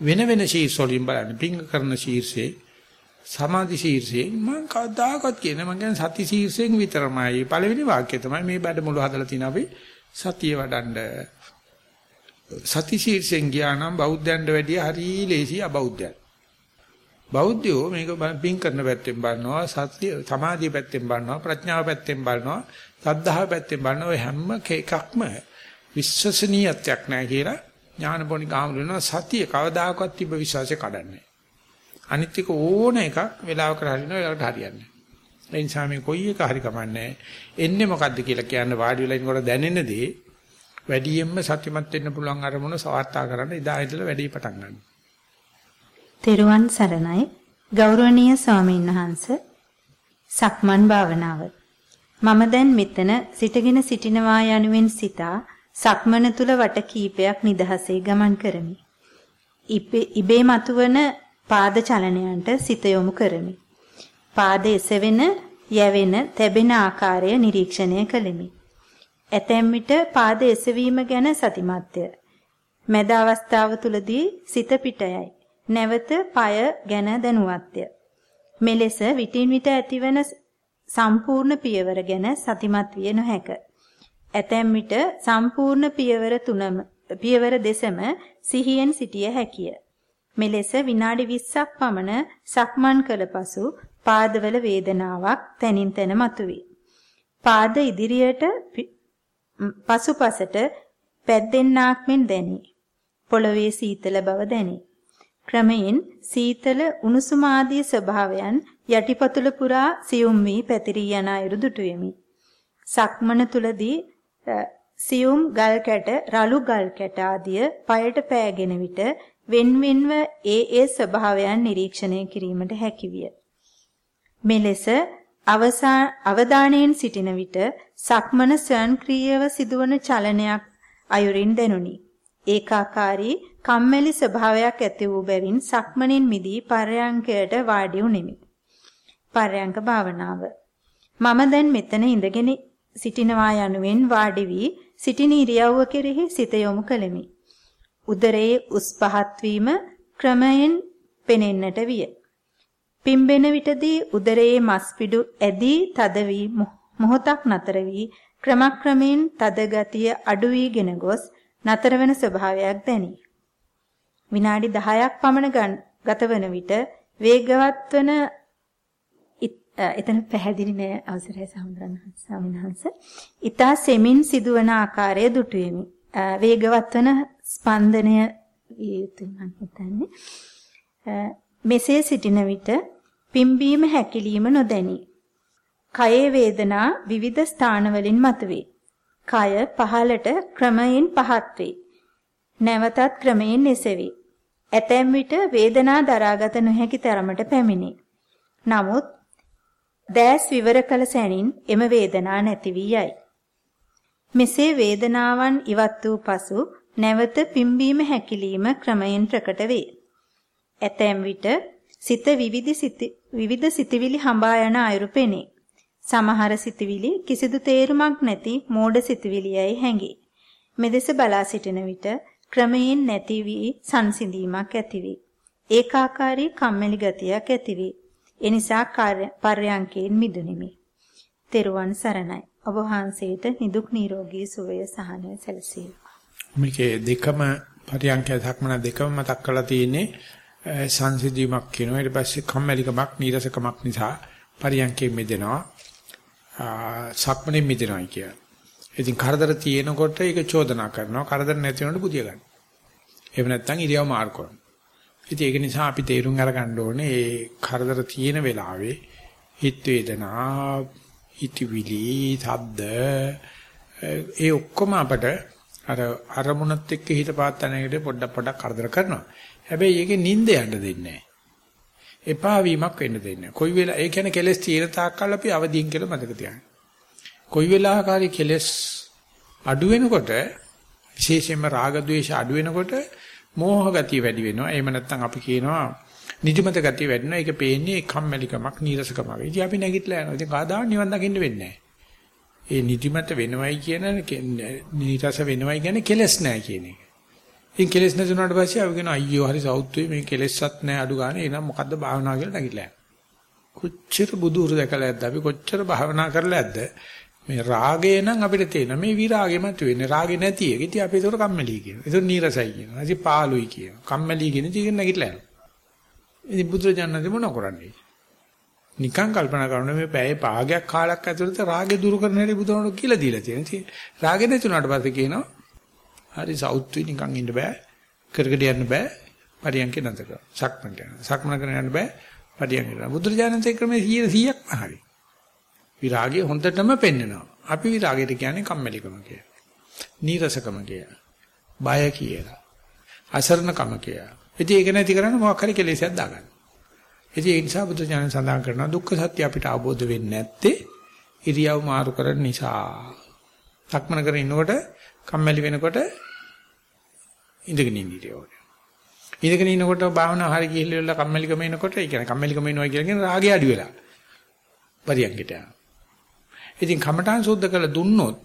වෙන වෙන ශීර්ෂ වලින් බලන්න. පිංග කරන ශීර්ෂේ සමාධි ශීර්ෂයෙන් මම කවදාකවත් කියන්නේ මම කියන්නේ සති ශීර්ෂයෙන් විතරමයි. පළවෙනි වාක්‍යය තමයි මේ බඩමුළු හදලා තියෙන අපි සතිය වඩන්න. සති ශීර්ෂයෙන් ගියානම් බෞද්ධයන්ට වැඩිය හරි ලේසි අබෞද්ධයන්. බෞද්ධයෝ මේක පින් කරන පැත්තෙන් බලනවා සත්‍ය සමාධිය පැත්තෙන් බලනවා ප්‍රඥාව පැත්තෙන් බලනවා සද්ධාව පැත්තෙන් බලනවා. ඔය හැම එකක්ම විශ්වසනීයත්වයක් නැහැ කියලා ඥානපෝණි කාම වෙනවා. සතිය කවදාකවත් තිබ්බ විශ්වාසය කඩන්නේ අනිත් එක ඕන එකක් වෙලාවක හරිනවා ඒකට හරියන්නේ ඒ නිසා මේ කොයි එක හරි කමන්නේ එන්නේ මොකද්ද කියලා කියන්න වාඩි වෙලා ඉන්නකොට දැනෙන දේ වැඩියෙන්ම සත්‍යමත් වෙන්න පුළුවන් අරමුණ සවාර්ථා කරන්න ඉදා ඉදලා වැඩි පටන් ගන්නවා. තෙරුවන් සරණයි ගෞරවනීය ස්වාමීන් වහන්ස සක්මන් භාවනාව මම දැන් මෙතන සිටගෙන සිටිනවා යනුවෙන් සිතා සක්මන තුල වට කීපයක් නිදහසේ ගමන් කරමි. ඉබේ මතුවන පාද චලනයන්ට සිත යොමු කරමි. පාද එසවෙන, යැවෙන, තැබෙන ආකාරය නිරීක්ෂණය කළෙමි. ඇතැම් විට පාද එසවීම ගැන සතිමත්ය. මැද අවස්ථාව තුලදී සිත පිටයයි. නැවත পায় ගැන දැනුවත්ය. මෙලෙස විටින් විට ඇතිවන සම්පූර්ණ පියවර ගැන සතිමත් විය නොහැක. ඇතැම් විට සම්පූර්ණ පියවර තුනම පියවර දෙසම සිහියෙන් සිටිය හැකිය. මෙලෙස විනාඩි 20ක් පමණ සක්මන් කළ පසු පාදවල වේදනාවක් තනින් තන මතුවේ. පාද ඉදිරියට පසුපසට පැද්දෙන්නාක් මෙන් දැනේ. පොළවේ සීතල බව දැනේ. ක්‍රමයෙන් සීතල උණුසුම ආදී ස්වභාවයන් යටිපතුල පුරා සියුම් වී පැතිරී යන අයුරු දුටුවෙමි. සක්මන තුලදී සියුම් ගල් කැට, රළු ගල් කැට ආදිය පයට පෑගෙන විට වෙන්වෙන්ව ඒ ඒ ස්වභාවයන් නිරීක්ෂණය කිරීමට හැකිවිය. මෙලෙස අවධානයෙන් සිටින විට සක්මන ස්වයංක්‍රීයව සිදුවන චලනයක් අයුරින් දැනුනි. ඒකාකාරී කම්මැලි ස්වභාවයක් ඇති වූ බැවින් සක්මණෙන් මිදී පර්යංකයට වාඩි උනේමි. පර්යංක භාවනාව. මම දැන් මෙතන ඉඳගෙන සිටිනවා යනුවෙන් වාඩි වී සිටින ඉරියව්ව කෙරෙහි සිත යොමු කළෙමි. උදරයේ උස් පහත් වීම ක්‍රමයෙන් පෙනෙන්නට විය. පිම්බෙන විටදී උදරයේ මස් පිඩු ඇදී තද වී මොහොතක් නතර වී ක්‍රමක්‍රමයෙන් තද ගතිය අඩු වීගෙන ගොස් නතර වෙන ස්වභාවයක් දැනේ. විනාඩි 10ක් පමණ ගතවන විට වේගවත් වන එතන පැහැදිලි නෑ අවසරයි සම්බන්ධ ඊතා සෙමින් සිදුවන ආකාරය දුටුවෙමි. වේගවත් වන ස්පන්දනය යුතුයි මම හිතන්නේ. මෙසේ සිටින විට පිම්බීම හැකිලිම නොදැනි. කයේ වේදනා විවිධ ස්ථානවලින් මතුවේ. කය පහළට ක්‍රමයෙන් පහත් වේ. නැවතත් ක්‍රමයෙන් එසෙවි. ඇතැම් විට වේදනා දරාගත නොහැකි තරමට පැමිණේ. නමුත් දැස් විවර කළ සැනින් එම වේදනා නැති වී යයි. මෙසේ වේදනාවන් ඉවත් වූ පසු නැවත පිම්බීම හැකිලිම ක්‍රමයෙන් ප්‍රකට වේ. ඇතැම් විට සිත විවිධ සිතවිලි හඹා යන අයුරු පෙනේ. සමහර සිතවිලි කිසිදු තේරුමක් නැති මෝඩ සිතවිලියයි හැඟේ. මෙදෙස බලා සිටින විට ක්‍රමයෙන් නැති වී සංසිඳීමක් ඇති වේ. ඒකාකාරී කම්මැලි ගතියක් ඇති වේ. එනිසා පර්යංකයෙන් මිදුනිමි. තෙරුවන් සරණයි. ඔබ වහන්සේට නිදුක් නිරෝගී සුවය සහනය සැලසේවා. මේකේ දෙකම පරියන්කය සක්මන දෙකම මතක් කරලා තියෙන්නේ සංසිඳීමක් කියනවා. ඊට පස්සේ කම්මැලිකමක් නීරසකමක් නිසා පරියන්කයෙන් මිදෙනවා. සක්මනේ මිදෙනවා කියලා. ඉතින් කරදර තියෙනකොට ඒක චෝදනා කරනවා. කරදර නැති වෙනකොට පුතිය ගන්න. එහෙම නැත්නම් ඉරියව් මාරු කරනවා. ඉතින් ඒක නිසා අපි තේරුම් අරගන්න ඕනේ මේ කරදර තියෙන වෙලාවේ හිත වේදනා, හිතවිලි, ශබ්ද ඒ ඔක්කොම අපට අර අරමුණත් එක්ක හිත පාත්තන එකට පොඩ්ඩක් පොඩ්ඩක් කරදර කරනවා. හැබැයි ඒකේ නිින්ද යන්න දෙන්නේ නැහැ. එපා වීමක් වෙන්න දෙන්නේ. කොයි වෙලාව ඒ කියන්නේ කෙලස් තියෙන තාක්කල් අපි අවදීන් කියලා මතක තියාගන්න. කොයි වෙලාවකරි කෙලස් අඩු වෙනකොට විශේෂයෙන්ම රාග ద్వේෂ අඩු වෙනකොට මෝහ ගතිය වැඩි වෙනවා. එහෙම නැත්නම් අපි කියනවා නිදිමත ගතිය වැඩි වෙනවා. ඒක පේන්නේ කම්මැලිකමක්, නීරසකමක්. ඉතින් අපි නැගිටලා යනවා. ඉතින් කාදාවත් නිවන් දකින්න වෙන්නේ නැහැ. ඒ නිදිමත වෙනවයි කියන නීරස වෙනවයි කියන්නේ කෙලස් නැහැ කියන එක. ඉතින් කෙලෙස් නැතුණාට පස්සේ අපි කියන අයියෝ හරි සෞත්වයේ මේ කෙලෙස්සත් නැහැ අඩු ගන්න. එහෙනම් මොකද්ද භාවනා කියලා නැගිටලා කොච්චර බුදුරු දැකලා ඇද්ද අපි කොච්චර භාවනා කරලා ඇද්ද මේ රාගය නම් අපිට තේන මේ විරාගෙ මත වෙන්නේ රාගෙ නැති එක. ඉතින් අපි ඒකට කම්මැලි කියනවා. ඒක නීරසයි කියනවා. ඉතින් පාළුයි කියනවා. කම්මැලි කියන ඉතින් නැගිටලා යනවා. ඉතින් බුදුරජාණන් මොන කරන්නේ? නිකන් කල්පනා කරන මේ පැයේ පාගයක් කාලයක් ඇතුළත රාගෙ දුරු කරන හැටි බුදුහාමුදුරුවෝ කියලා දීලා තියෙනවා. ඉතින් රාගෙ නැතුණාට පස්සේ කියනවා හරි සෞත්වි නිකන් ඉන්න බෑ. කරකට යන්න බෑ. පරියන්කේ නැත කර. සක්මන්ට යන්න. සක්මන කරන යන්න බෑ. පරියන්කේ යන්න. බුදුරජාණන්සේ ක්‍රමයේ 100%ක්ම හරි. විරාගය හොඳටම පෙන්නනවා. අපි විරාගයට කියන්නේ කම්මැලිකම කියලා. නීරසකම කියලා. බය කියලා. අසරණකම කියලා. ඉතින් ඒක නැති කරන්න මොකක් හරි කෙලෙසයක් දාගන්න. ඉතින් ඒ නිසා බුදුරජාණන් සඳහන් කරනවා දුක්ඛ සත්‍ය අපිට අවබෝධ වෙන්නේ නැත්තේ ඉරියව් මාරු කරන නිසා. සක්මන කරගෙන ඉන්නකොට කම්මැලි වෙනකොට ඉඳගෙන ඉන්න ඕනේ. ඉඳගෙන ඉනකොට භාවනා හරි ගිහිල්ලා කම්මැලිකම එනකොට ඒ කියන්නේ කම්මැලිකම එනවා කියලා කියන රාගය අඩු වෙලා. පරියන්කට යනවා. ඉතින් කමඨාන් සුද්ධ කළ දුන්නොත්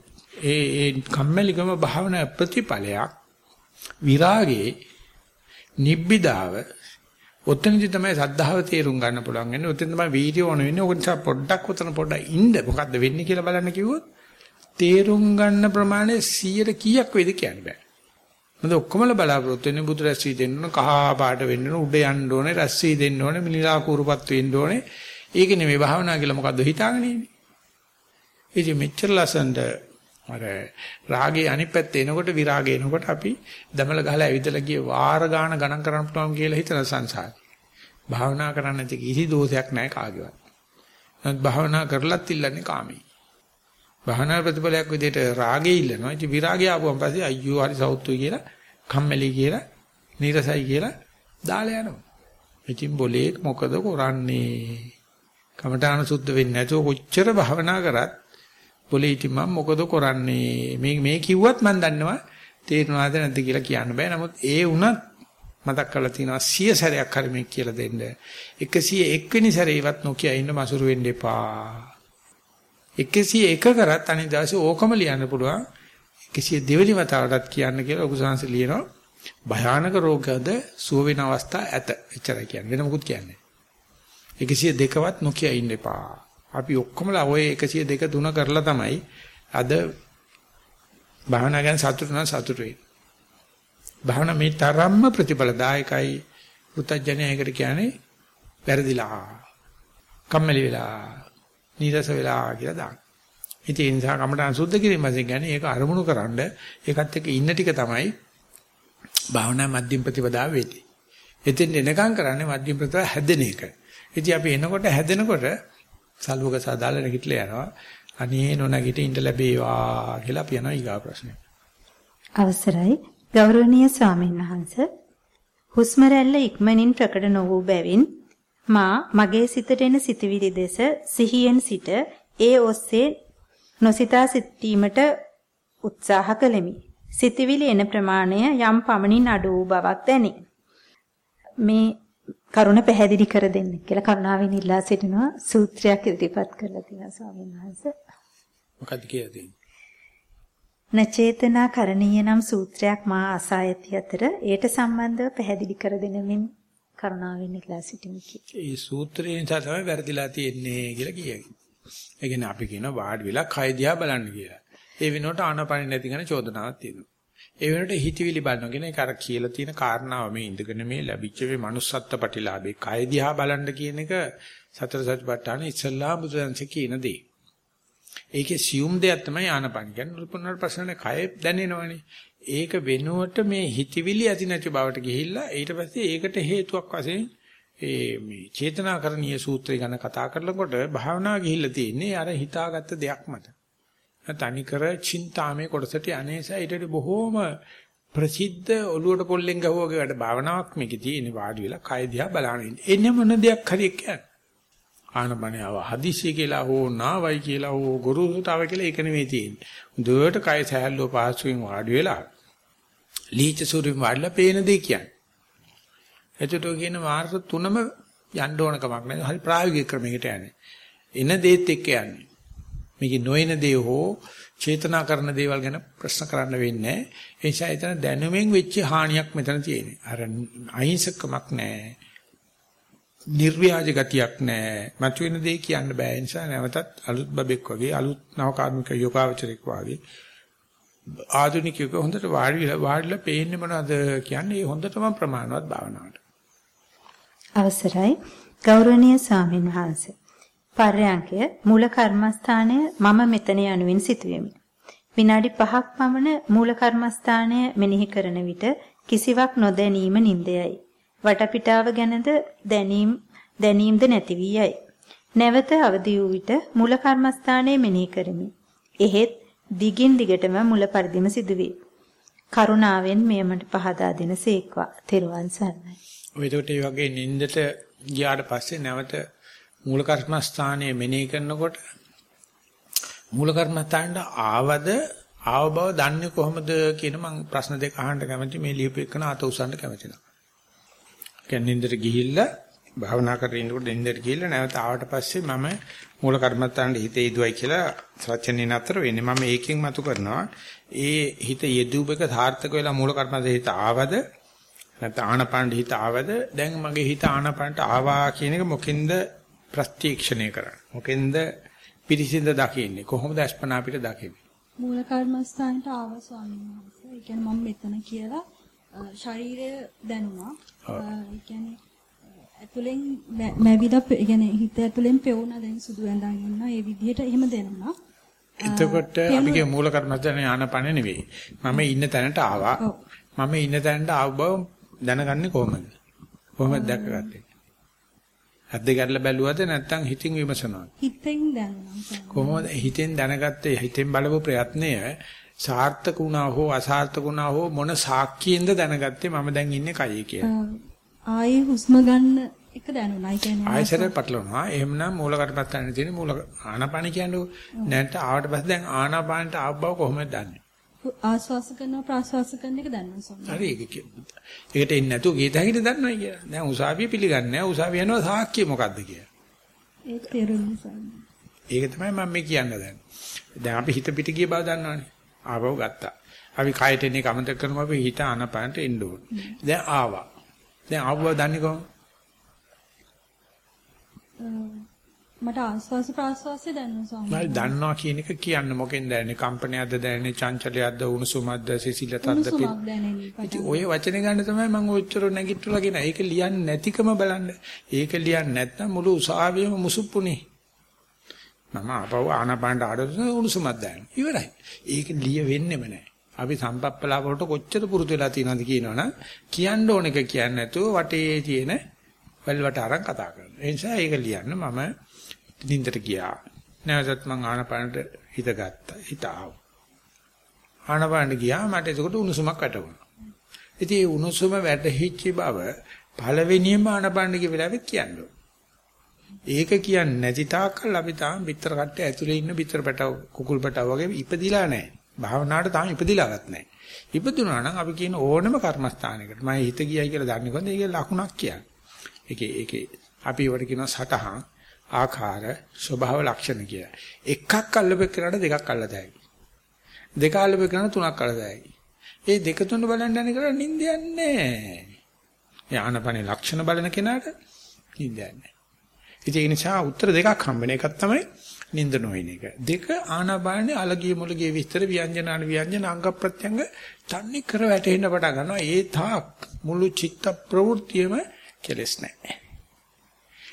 ඒ ඒ කම්මැලිකම භාවනා ප්‍රතිඵලයක් විරාගේ නිබ්බිදාව ඔතනදි තමයි සද්ධාව තේරුම් ගන්න පුළුවන් වෙන්නේ. ඔතන තමයි වීඩියෝ ඕන වෙන්නේ. ඔක නිසා පොඩ්ඩක් ඔතන පොඩ්ඩක් ඉන්න. මොකද්ද වෙන්නේ කියලා බලන්න කිව්වොත් තේරුම් ගන්න ප්‍රමාණය 100ට කීයක් වේද කියන්න බෑ. මොකද ඔක්කොමල බලාපොරොත්තු වෙන්නේ බුදු රැස් වී දෙන්න ඕන, කහ පාට වෙන්න ඕන, උඩ යන්න ඕනේ, රැස් වී දෙන්න ඕනේ, මිනිලා කූරුපත් වෙන්න ඕනේ. ඒක නෙමෙයි භාවනා කියලා මොකද්ද හිතාගෙන ඉන්නේ. ඉතින් මෙච්චර ලස්සනට අර රාගේ අනිත් පැත්තේ එනකොට විරාගේ එනකොට අපි දමල ගහලා ඇවිදලා ගිය වාර ගාන ගණන් කරන්න පුළුවන් කියලා හිතන සංසාරේ. භාවනා කරන්න නැති කිසි දෝෂයක් නැහැ කාගේවත්. නමුත් භාවනා කරලත් ඉල්ලන්නේ කාමී. භාවනා ප්‍රතිඵලයක් විදිහට රාගේ ඉල්ලනවා. ඉතින් විරාගය ආපුවම පස්සේ අයියෝ හරි සෞත්තුයි කියලා, කම්මැලි කියලා, නීරසයි කියලා දාලා යනවා. ඉතින් બોලේ මොකද කරන්නේ? කමඨාන සුද්ධ වෙන්නේ නැතුව කොච්චර භාවනා කරත් બોලේ ඉතින් මම මොකද කරන්නේ? මේ මේ කිව්වත් මම දන්නවා තේරෙනවද නැද්ද කියලා කියන්න බෑ. නමුත් ඒ වුණත් මතක් කරලා තිනවා සිය සැරයක් හරි මේ කියලා දෙන්න. 101 වෙනි සැරේවත් නොකිය ඉන්න මසුරු වෙන්න එපා. 101 කරත් අනිත් දවසේ ඕකම ලියන්න පුළුවන් 102 වෙනි වතාවටත් කියන්න කියලා ඔබසංශ ලියනවා භයානක රෝගද සුව වෙන අවස්ථා ඇත එච්චරයි කියන්නේ වෙන මොකුත් කියන්නේ 102වත් නොකිය ඉන්න එපා අපි ඔක්කොමලා ওই 102 තුන කරලා තමයි අද භාවනා ගැන සතුටු නම් සතුටු වෙන්නේ භාවනා මේ තරම්ම ප්‍රතිඵලදායකයි පුතඥයකට කියන්නේ වැරදිලා කම්මැලි වෙලා නීරස වෙලා කියලා දාන්න. ඉතින් ඒ නිසා කමඨාන් සුද්ධ කිරීම වශයෙන් කියන්නේ ඒක අරමුණු කරන්න ඒකත් එක්ක ඉන්න ටික තමයි භාවනා මධ්‍යම ප්‍රතිපදාව වෙන්නේ. එතෙන් එනකම් කරන්නේ මධ්‍යම ප්‍රතිපදාව හැදෙන එක. ඉතින් අපි එනකොට හැදෙනකොට සල්වක සාදාල නැගිටලා යනවා. අනේ නොනගිට ඉන්න ලැබේවා කියලා අපි යනවා ඊගා ප්‍රශ්නේ. අවසරයි ගෞරවනීය ස්වාමීන් වහන්ස හුස්ම රැල්ල ඉක්මනින් ප්‍රකට නො වූ බැවින් මා මගේ සිතට එන සිතවිලි දෙස සිහියෙන් සිට ඒ ඔස්සේ නොසිතා සිටීමට උත්සාහ කළෙමි. සිතවිලි එන ප්‍රමාණය යම් පමණින් අඩු වූ බවක් දැනේ. මේ කරුණ පැහැදිලි කර දෙන්න කියලා කරුණාවෙන් ඉල්ලා සිටිනවා සූත්‍රයක් ඉදිරිපත් කරලා තියෙනවා ස්වාමීන් වහන්සේ. මොකද්ද කියලා තියෙන්නේ? නචේතනා කරණීය නම් සූත්‍රයක් මා අසා ඇති අතර ඒට සම්බන්ධව පැහැදිලි කර දෙනමින් කරුණාවෙන් ඉල්ලා සිටිමි. ඒ සූත්‍රයෙන් තමයි වැරදිලා තියෙන්නේ කියලා කියයි. ඒ කියන්නේ අපි කියන වාඩි වෙලා කය දිහා බලන්න කියලා. ඒ වෙනුවට ආනපන නැති ගැන චෝදනාවක් තියෙනවා. ඒ වෙනුවට හිතවිලි බලනවා කියන එක අර කියලා තියෙන කාරණාව මේ ඉඳගෙන මේ ලැබිච්ච මේ manussත්ත්ව ප්‍රතිලාභේ කය දිහා බලන්න කියන එක සතර සතිපට්ඨාන ඉස්සල්ලා බුදුන්සේ කියන දේ. ඒකේ සියුම් දෙයක් තමයි ආනපන කියන්නේ. පුනර් ප්‍රශ්නේ කය දැනෙනවනේ. ඒක වෙනුවට මේ හිතවිලි ඇති නැති බවට ගිහිල්ලා ඊට පස්සේ ඒකට හේතුවක් වශයෙන් ඒ මේ චේතනාකරණීය සූත්‍රය ගැන කතා කරනකොට භාවනා ගිහිල්ලා තියෙන්නේ අර හිතාගත්ත දෙයක් මත. තනිකර චින්තාමේ කොටසට අනේසා ඊට බොහෝම ප්‍රසිද්ධ ඔලුවට පොල්ලෙන් ගහුවා වගේ වැඩ භාවනාවක් මේකේ තියෙන වාඩි වෙලා කය දිහා බලන ඉන්නේ. එන්නේ මොන දෙයක් හරි කියන්නේ. ආනපනියව හදිසිය කියලා හෝ නාවයි කියලා හෝ ගුරුසුතාවයි කියලා ඒක නෙමෙයි තියෙන්නේ. හොඳට කය සහැල්ලුව පහසුවෙන් වාඩි වෙලා ලීච සූරින් වාඩිලා පේන දේ කියන්නේ. එතකොට කියන මාර්ග තුනම යන්න ඕන කමක් නැහැ. හරි ප්‍රායෝගික ක්‍රමයකට යන්නේ. එන දේත් එක්ක යන්නේ. මේකේ නොයන දේ හෝ චේතනා කරන දේවල් ගැන ප්‍රශ්න කරන්න වෙන්නේ නැහැ. ඒ නිසා එතන දැනුමෙන් වෙච්ච හානියක් මෙතන තියෙන්නේ. අර අහිංසකමක් නැහැ. නිර්ව්‍යාජ ගතියක් නැහැ. මතුවෙන දේ කියන්න බෑ. ඒ නිසා නැවතත් අලුත් බබෙක් වගේ අලුත් නවකාර්මික යෝගාවචරෙක් වගේ ආධුනිකයෙක් හොඳට වාඩිලා වාඩිලා පේන්නේ මොනවද කියන්නේ ඒ හොඳටම ප්‍රමාණවත් භාවනාවට. අවසරයි ගෞරවනීය ස්වාමීන් වහන්සේ. පර්යංකය මූල කර්මස්ථානය මම මෙතන යනුවෙන් සිටුවෙමි. විනාඩි 5ක් පමණ මූල කර්මස්ථානය මෙනෙහි කරන විට කිසිවක් නොදැනීම නින්දයයි. වටපිටාව ගැනද දැනීම දැනීමද නැති වී යයි. නැවත අවදි වූ විට මූල කර්මස්ථානයේ මෙනෙහි කරමි. එහෙත් දිගින් දිගටම මුල පරිදිම සිදුවේ. කරුණාවෙන් මෙයමට පහදා දෙන සේක්වා. තෙරුවන් සරණයි. ඔය ඒකට මේ වගේ නින්දට ගියාට පස්සේ නැවත මූල කර්මස්ථානයේ මෙනෙහි කරනකොට මූල කර්මස්ථානට ආවද ආව බව දන්නේ කොහොමද කියන මම ප්‍රශ්න දෙක අහන්න කැමති මේ ලියපු එකන අත උසන්න කැමති නෑ. කියන්නේ නින්දට ගිහිල්ලා භාවනා කරගෙන ඉන්නකොට නින්දට ගිහිල්ලා නැවත ආවට පස්සේ මම මූල කර්මස්ථානට හිත යදුවයි කියලා සත්‍යන්නේ නතර වෙන්නේ. මම ඒකෙන් මතු කරනවා. ඒ හිත යෙදුවක සාර්ථක වෙලා මූල කර්මස්ථානට හිත ආවද නැත්නම් ආනපානට හිත ආවද දැන් මගේ හිත ආනපානට ආවා කියන එක මොකෙන්ද ප්‍රත්‍යක්ෂණය කරන්නේ. මොකෙන්ද පිරිසිඳ දකින්නේ. කොහොමද අස්පනා අපිට දකින්නේ. මූල කර්මස්ථානට ආව ස්වාමීන් වහන්සේ. ඒ කියන්නේ මම මෙතන කියලා ශරීරය දැනුණා. ඒ කියන්නේ ඇතුලෙන් මැවිලා ඒ කියන්නේ හිත ඇතුලෙන් පෙවුණා දැන් සුදු ඇඳන් ඉන්නවා. ඒ විදිහට එහෙම දැනුණා. එතකොට අපිගේ මූල කර්මස්ථානේ ආනපන නෙවෙයි. මම ඉන්න තැනට ආවා. මම ඉන්න තැනට ආව බව දැනගන්නේ කොහොමද? කොහොමද දැකගත්තේ? හද්ද ගැටලා බැලුවද නැත්නම් හිතින් විමසනවද? හිතෙන් දැනනවා. කොහොමද හිතෙන් දැනගත්තේ හිතෙන් බලපු ප්‍රයත්නය සාර්ථක වුණා හෝ අසාර්ථක වුණා හෝ මොන සාක්කියෙන්ද දැනගත්තේ මම දැන් ඉන්නේ කයේ කියලා. ආයේ හුස්ම ගන්න එක දැනුණා. ඒ කියන්නේ ආයසර පටලවනවා. එහෙමනම් මූල කර්මස්ථානේ තියෙන මූල ආනාපාන කියන්නේ නැත්නම් ආවට පස්සේ දැන් ආනාපානට ආව බව කොහොමද දන්නේ? ආස්වාස කරනවා ප්‍රාස්වාස කරන එක දන්නවා සම්මත. හරි ඒක ඒකට එන්නේ නැතුව ගීත හැකිට දන්නවයි කියලා. දැන් උසාවිය පිළිගන්නේ නැහැ. උසාවිය යනවා සාක්කිය මොකද්ද කියලා. ඒක තේරුම් ඒක තමයි මම මේ කියන්න දැන්. දැන් අපි හිත පිට ගිය බව දන්නවනේ. ආවව ගත්තා. අපි කයට එන්නේ කමතක කරනවා අපි හිත අනපනට එන්න ඕන. දැන් ආවා. දැන් ආවව දන්නේ කොහොමද? මට ආස්වාස ප්‍රාස්වාසය දැනෙනවා ස්වාමීනි. මම දන්නවා කියන එක කියන්න මොකෙන්ද දැනෙන්නේ? කම්පනයක්ද දැනෙන්නේ? චංචලයක්ද? උණුසුමක්ද? සිසිලතක්ද? දැනෙන්නේ. ඔය වචනේ ගන්න තමයි මම ඔච්චර නැගිටලා කියන. ඒක ලියන්නේ නැතිකම බලන්න. ඒක ලියන්නේ නැත්නම් මුළු උසාවියම මුසුප්පුනේ. මම අපව ආනපානට ආඩොත් උණුසුමක් දැනෙනවා. ඉවරයි. ඒක ලිය වෙන්නෙම නැහැ. අපි සම්පප්පලා වලට කොච්චර පුරුදු වෙලා තියෙනවද කියනවනම් කියන්න ඕන එක කියන්නේ නැතුව වටේ තියෙන වලවට අරන් කතා කරනවා. ඒ නිසා ඒක ලියන්න මම නින්දට ගියා. නැවතත් මං ආනපානට හිත ගත්තා. හිත ආවා. ආනපානට ගියා මට එතකොට උණුසුමක් වැටුණා. ඉතින් ඒ උණුසුම වැටහිච්ච බව පළවෙනියෙන්ම ආනපානට ගිය වෙලාවෙත් කියන්නේ. ඒක කියන්නේ නැති තාක්කල් අපි තාම පිටර කට්ටේ ඇතුලේ ඉන්න පිටර පැටව කුකුල් පැටව වගේ ඉපදිලා නැහැ. භාවනාවට තාම ඉපදිලාවත් නැහැ. ඉපදුනා නම් අපි කියන ඕනම කර්මස්ථානයකට මම හිත ගියයි කියලා දන්නේ කොහොමද? ඒකේ ලකුණක් කියන්නේ. ඒකේ ඒකේ අපි ඒවට කියනවා සටහන් ආකාර ස්වභාව ලක්ෂණ කියලා. එකක් අල්ලපෙන්නට දෙකක් අල්ලතයි. දෙක අල්ලපෙන්නට තුනක් අල්ලතයි. ඒ දෙක තුන බලන්න යන කරා නිින්ද යන්නේ යානපනේ ලක්ෂණ බලන කෙනාට නිින්ද යන්නේ. ඒ නිසා උත්තර දෙකක් හම්බෙන එකක් තමයි නිින්ද නොයින එක. දෙක ආනාපානේ අලගිය මුලගිය විස්තර ව්‍යංජන අන ව්‍යංජන අංග ප්‍රත්‍යංග තන්නේ කර වැටෙන්න පටන් ගන්නවා. ඒ තාක් මුළු චිත්ත ප්‍රවෘත්තියම කෙලස් නැහැ.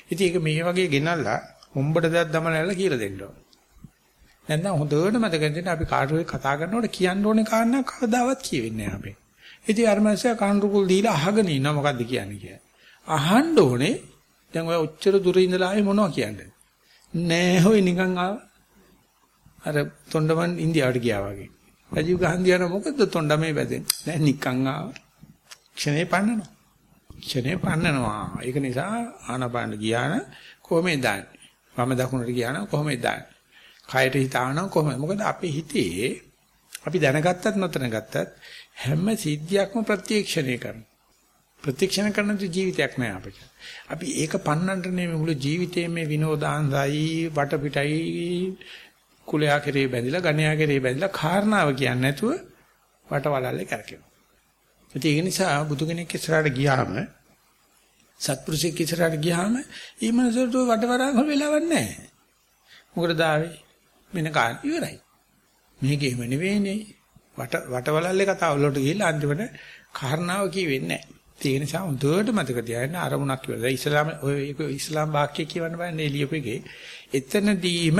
ඉතින් ඒක මේ වගේ ගෙනල්ලා උඹට දෙයක් දමනලා කියලා දෙන්න ඕන. නැත්නම් හොඳට මතක තියාගන්න අපි කාටුවේ කතා කරනකොට කියන්න ඕනේ කාරණා කවදාවත් කියවෙන්නේ නැහැ අපි. ඉතින් අර මනුස්සයා කන්රුකුල් දීලා අහගෙන ඉන්නවා මොකද්ද කියන්නේ කියලා. අහන්න ඕනේ දැන් ඔය ඔච්චර දුර ඉඳලා ආවේ මොනවද කියන්නේ? නෑ හොයි නිකන් ආව. අර තොණ්ඩමන් ඉන්දියාවට ගියා වගේ. රජීව් ගාන්ධි යන මොකද තොණ්ඩමේ වැදෙන්නේ? නෑ නිකන් ආව. ක්ෂණේ පන්නනවා. ක්ෂණේ පන්නනවා. ඒක නිසා ආනපාන ගියාන කොහොමද දාන්නේ? වම දකුණට ගියාන කොහොමද දාන්නේ? කයට හිතානවා කොහොමද? මොකද අපේ හිතේ අපි දැනගත්තත් නොදැනගත්තත් හැම සිද්ධියක්ම ප්‍රත්‍යක්ෂණය කරනවා. ප්‍රත්‍යක්ෂණ කරන ජීවිතයක් නෑ අපිට. අපි ඒක පන්නන්නට නෙමෙයි මුළු ජීවිතේම මේ විනෝදාංශයි වටපිටයි කුලයා කෙරේ බැඳිලා ගණයා කෙරේ බැඳිලා කාරණාව කියන්නේ නැතුව වටවලල්ලේ කරකිනවා. ඒක නිසා බුදු කෙනෙක් ඉස්සරහට ගියාම සත්පුරුෂයෙක් ඉස්සරහට ගියාම ඊ මනසට වටවරාග වෙලාවක් නැහැ. මොකටද ආවේ? මෙන්න කාන් ඉවරයි. මේකේම නෙවෙයිනේ. වට වටවලල්ලේ කතාව වලට ගිහිල්ලා අන්තිමට කාරණාව කියෙන්නේ නැහැ. ඒ නිසා හොඳට මතක තියාගන්න අරමුණක් කියලා. දැන් ඉස්ලාම ඔය ඉස්ලාම් වාක්‍ය කියවන්න බෑනේ එළියප එකේ. එතනදීම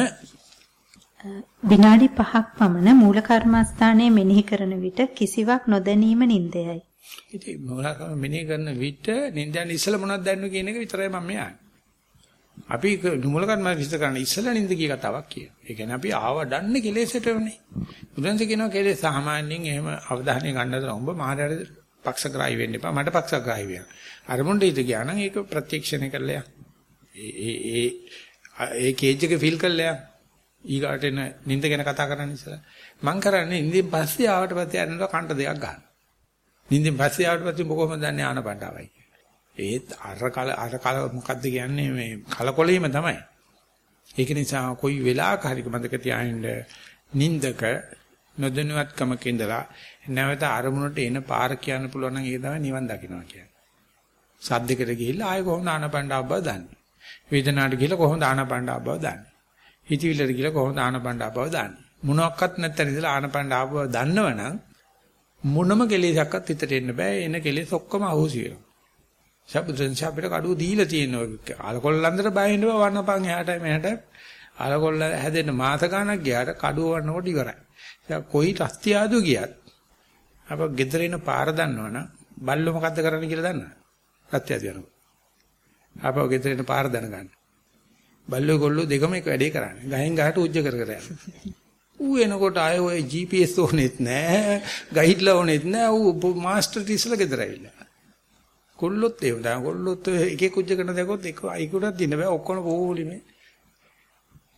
විනාඩි 5ක් පමණ මූල කර්මස්ථානයේ මෙනෙහි කරන විට කිසිවක් නොදැනීම නින්දයයි. ඉතින් මූල කර්ම මෙනෙහි කරන විට නින්දයන් ඉස්සලා මොනවද දැනන්නේ කියන එක විතරයි මම යන්නේ. අපි මූල කර්ම විස්තර කරන්න ඉස්සලා නින්ද කිය කතාවක් කියනවා. ඒ කියන්නේ අපි ආවඩන්නේ කෙලෙසට වෙන්නේ. බුදුන්සේ කියනවා කෙලෙස් සාමාන්‍යයෙන් එහෙම අවධානය ගන්නතර උඹ මාහරයට පක්ෂග්‍රාහී වෙන්න එපා. මට පක්ෂග්‍රාහී වෙන්න. අරමුණට ඉද ගියා නම් ඒක ප්‍රත්‍යක්ෂණය කරලා ඒ ඒ ඒ කේජ් එක ෆිල් කරලා ඊගාට එන නිින්ද ගැන කතා කරන්න ඉස්සලා මං කරන්නේ නිින්දෙන් පස්සේ ආවට පස්සේ යනවා කන්ට දෙකක් ගන්න. නිින්දෙන් පස්සේ ආවට පස්සේ මොකොහොමද දන්නේ ආනපණ්ඩාවයි. ඒත් අර කල අර කල මොකද්ද කියන්නේ මේ කලකොලීම තමයි. ඒක නිසා කොයි වෙලාවක හරි මතක තියාගන්න නිින්දක නොදැනුවත්කමක ඉඳලා නැවත අරමුණට එන පාර කියන්න පුළුවන් නම් ඒක තමයි නිවන් දකින්නවා කියන්නේ. සද්දෙකට ගිහිල්ලා ආයෙ කොහොමද ආනපණ්ඩාව බව දන්නේ. වේදනාවට ගිහිල්ලා කොහොමද ආනපණ්ඩාව බව දන්නේ. හිතවිල්ලට ගිහිල්ලා කොහොමද ආනපණ්ඩාව බව දන්නේ. මොනවත් නැත්තන ඉඳලා ආනපණ්ඩාව බව දන්නවනම් මොනම කෙලෙසක්වත් හිතට එන්න බෑ. එන කෙලෙස් ඔක්කොම අහෝසි වෙනවා. සබුදෙන් අපිට කඩුව දීලා තියෙනවා. අලකොල්ලන්දර බය වෙනවා වන්නපන් එහාට මෙහාට. අලකොල්ල හැදෙන්න මාස ගණක් ගියාට කඩුව වන්නකොට ඉවරයි. කොයි රස්තියාදු ගියත් අප ගෙදර එන පාර දන්නවනම් බල්ලෝ මොකද්ද කරන්න කියලා දන්නවද? රස්තියාදු යනවා. අප ගෙදර එන පාර දැනගන්න. බල්ලෝ ගොල්ලෝ දෙකම එක වැඩේ කරන්නේ. ගහෙන් ගහට උජ්ජ කර කර යනවා. ඌ එනකොට ආයේ ඔය GPS ඕනෙත් නැහැ, ගයිඩ්ලා ඕනෙත් නැහැ. ඌ මාස්ටර් ටීචර්ලා ගෙදර ඇවිල්ලා. කොල්ලොත් ඒ වුණා. කොල්ලොත් එක එක උජ්ජ කරන දකොත් එක අයිකුණක් දින්න බෑ. ඔක්කොම පොලිමේ.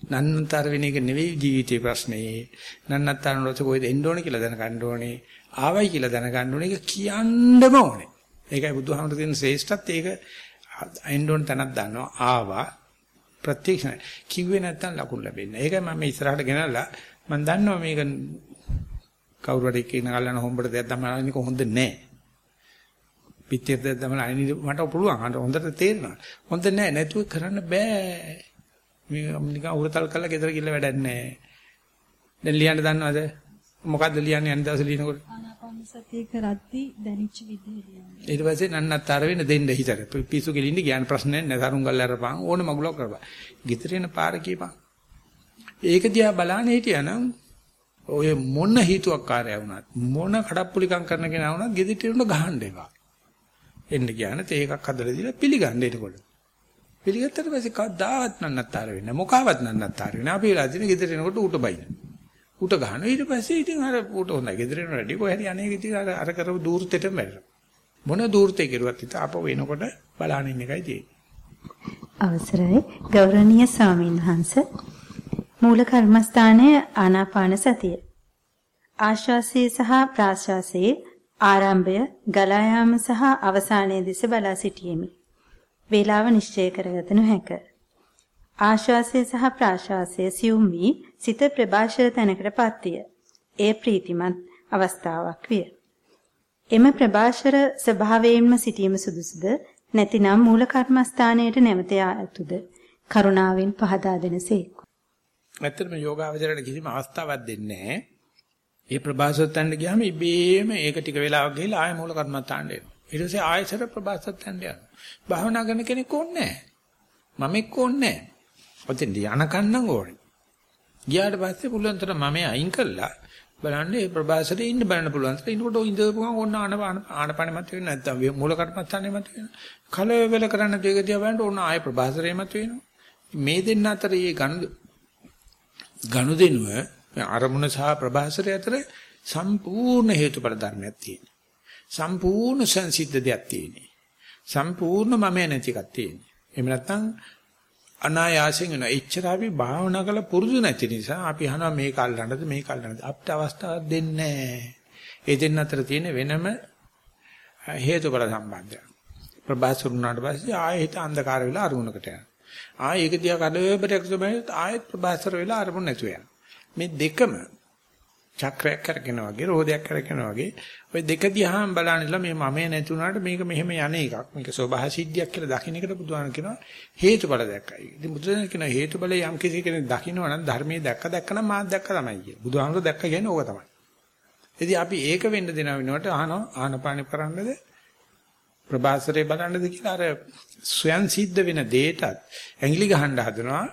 නන්නතර වෙන එක නෙවෙයි ජීවිතේ ප්‍රශ්නේ. නන්නතර නොත කොහෙද එන්න ඕනේ කියලා දැනගන්න ඕනේ. ආවයි කියලා දැනගන්න ඕනේ. ඒක කියන්නම ඕනේ. ඒකයි බුදුහාමර තියෙන ශ්‍රේෂ්ඨත් ඒක එන්න ඕන තැනක් දන්නවා. ආවා ප්‍රත්‍යක්ෂ කිව්වේ නැත්තම් ලකුණු ලැබෙන්නේ. ඒකයි මම ඉස්සරහට ගෙනල්ලා මම දන්නවා මේක කවුරු හරි කියන ගල්ලන හොම්බට දෙයක් තමයි හොඳ නෑ. පිටියට දෙයක් තමයි අනිත් මට පුළුවන්. හොඳට තේරෙනවා. හොඳ නෑ නැතුව කරන්න බෑ. මේ නිකන් උරතල් කරලා ගෙදර ගිහලා වැඩක් නැහැ. දැන් ලියන්න දන්නවද? මොකද්ද ලියන්නේ අනිත් දවසේ ලියනකොට? ආනාපාන සතිය කරද්දී දැනෙච්ච විදිහ ලියන්නේ. ඊට පස්සේ නන්නත්තර වෙන්න දෙන්න හිතට. පිස්සු කෙලින්න ගියාන ප්‍රශ්නයක් නැහැ. තරුංගල් අරපන් ඕන මගුලක් කරපන්. ගෙදර එන පාර කියපන්. ඒක දිහා බලන්නේ හිටියනම් ඔය මොන හේතුවක්කාරය වුණත් මොන කඩප්පුලිකම් කරන කෙනා වුණත් ගෙදරට එන්න ගහන්න එපා. එන්න කියන තේ එකක් හදලා දීලා පිළිගන්න එතකොට. පිළිගත්තට පස්සේ කවදාවත් නන්නත්තර වෙන්නේ මොකාවත් නන්නත්තර වෙන්නේ අපි වෙලා තියෙන ගෙදර එනකොට ඌට බයින ඌට ගහන ඊට පස්සේ ඉතින් අර ඌට හොඳයි. ගෙදර එන රෙඩි කොහරි අනේ ඉතින් අර අර කරපු දූර්තෙටම වැටෙනවා. මොන දූර්තේ කෙරුවත් ඉතින් අප වෙනකොට බලහන් ඉන්න එකයි තියෙන්නේ. අවසරයි. ගෞරවනීය ස්වාමීන් වහන්ස මූල කර්මස්ථානයේ ආනාපාන සතිය. ආශ්වාසයේ සහ ප්‍රාශ්වාසයේ ආරම්භය ගලා යාම සහ අවසානයේ දෙස බලා සිටියෙමි. වේලාව නිශ්චය කරගත නොහැක. ආශ්වාසය සහ ප්‍රාශ්වාසය සියුම් වී සිත ප්‍රභාෂර තැනකටපත් විය. එය ප්‍රීතිමත් අවස්ථාවක් විය. එම ප්‍රභාෂර ස්වභාවයෙන්ම සිටීම සුදුසුද නැතිනම් මූල කර්මස්ථානයට නැවත යා යුතුද කරුණාවෙන් පහදා දෙනසේක. ඇත්තටම යෝගාවචරයට කිසිම අවස්ථාවක් දෙන්නේ නැහැ. ඒ ප්‍රභාසත්තන්ට ගියාම ඉබේම ඒක ටික වෙලාවක් ගිහලා ආය මූල කර්මස්ථානට එනවා. ඊට පස්සේ ආයසර ප්‍රභාසත්තන්ට යනවා. භාවනා කරන කෙනෙක් ඕනේ නැහැ. මම එක්ක ඕනේ නැහැ. ඔතෙන් යනකන්නම් ඕනේ. ගියාට පස්සේ පුළුවන් තරම් මම අයින් කළා බලන්න මේ ප්‍රභාසරේ ඉන්න බලන්න පුළුවන්. ඉන්නකොට ඉඳපු ගමන් ඕන ආන ආනපනෙ මත වෙන්නේ නැත්තම් මූල කර්මස්ථානේ මත වෙනවා. කලවල කරන්න දෙක දිහා බලනකොට ඕන ආය ප්‍රභාසරේ මත වෙනවා. මේ දෙන්න අතර මේ ගණු ගණු දෙනුව අරමුණ සහ ප්‍රභාසරය අතර සම්පූර්ණ හේතුඵල ධර්මයක් තියෙනවා. සම්පූර්ණ සංසිද්ධ දෙයක් තියෙනවා. සම්පූර්ණ මම නැති එකක් තියෙනවා. එහෙම නැත්නම් අනායාසයෙන් වෙනවා. එච්චර අපි භාවනා කළ පුරුදු නැති නිසා අපි අහනවා මේක අල්ලන්නද මේක අල්ලන්නද අපිට අවස්ථාවක් දෙන්නේ නැහැ. ඒ දෙන්න අතර තියෙන වෙනම හේතුඵල සම්බන්ධයක්. ප්‍රබාසුර වුණාට පස්සේ ආයෙ හිත අන්ධකාර වෙලා අරමුණකට යනවා. ආයෙ ඒක දිහා කඩේබරයක් තමයි ආයෙත් ප්‍රබාසර වෙලා අරමුණ නැතුව යනවා. මේ දෙකම චක්‍රයක් කරගෙන වගේ රෝදයක් කරගෙන වගේ ඔය දෙක දිහාම බලන ඉතලා මේ මමේ නැති වුණාට මේක මෙහෙම යන එකක් මේක ස්වභාව සිද්ධියක් කියලා දකින්න එකට බුදුහාම කියනවා හේතුඵල දැක්කයි. ඉතින් බුදුදහම කියනවා හේතුඵල යම් කිසි කෙනෙක් දකින්නවා නම් ධර්මයේ දැක්ක දැක්කනම් මාත් දැක්ක තමයි කියන්නේ. බුදුහාමර දැක්ක කියන්නේ ඕක තමයි. ඉතින් අපි ඒක වෙන්න දෙනව වෙනකොට අහනවා ආනපානෙ කරන්නද ප්‍රභාසරේ බලන්නද කියලා අර ස්වයන් සිද්ධ වෙන දෙයටත් ඇඟිලි ගහන්න හදනවා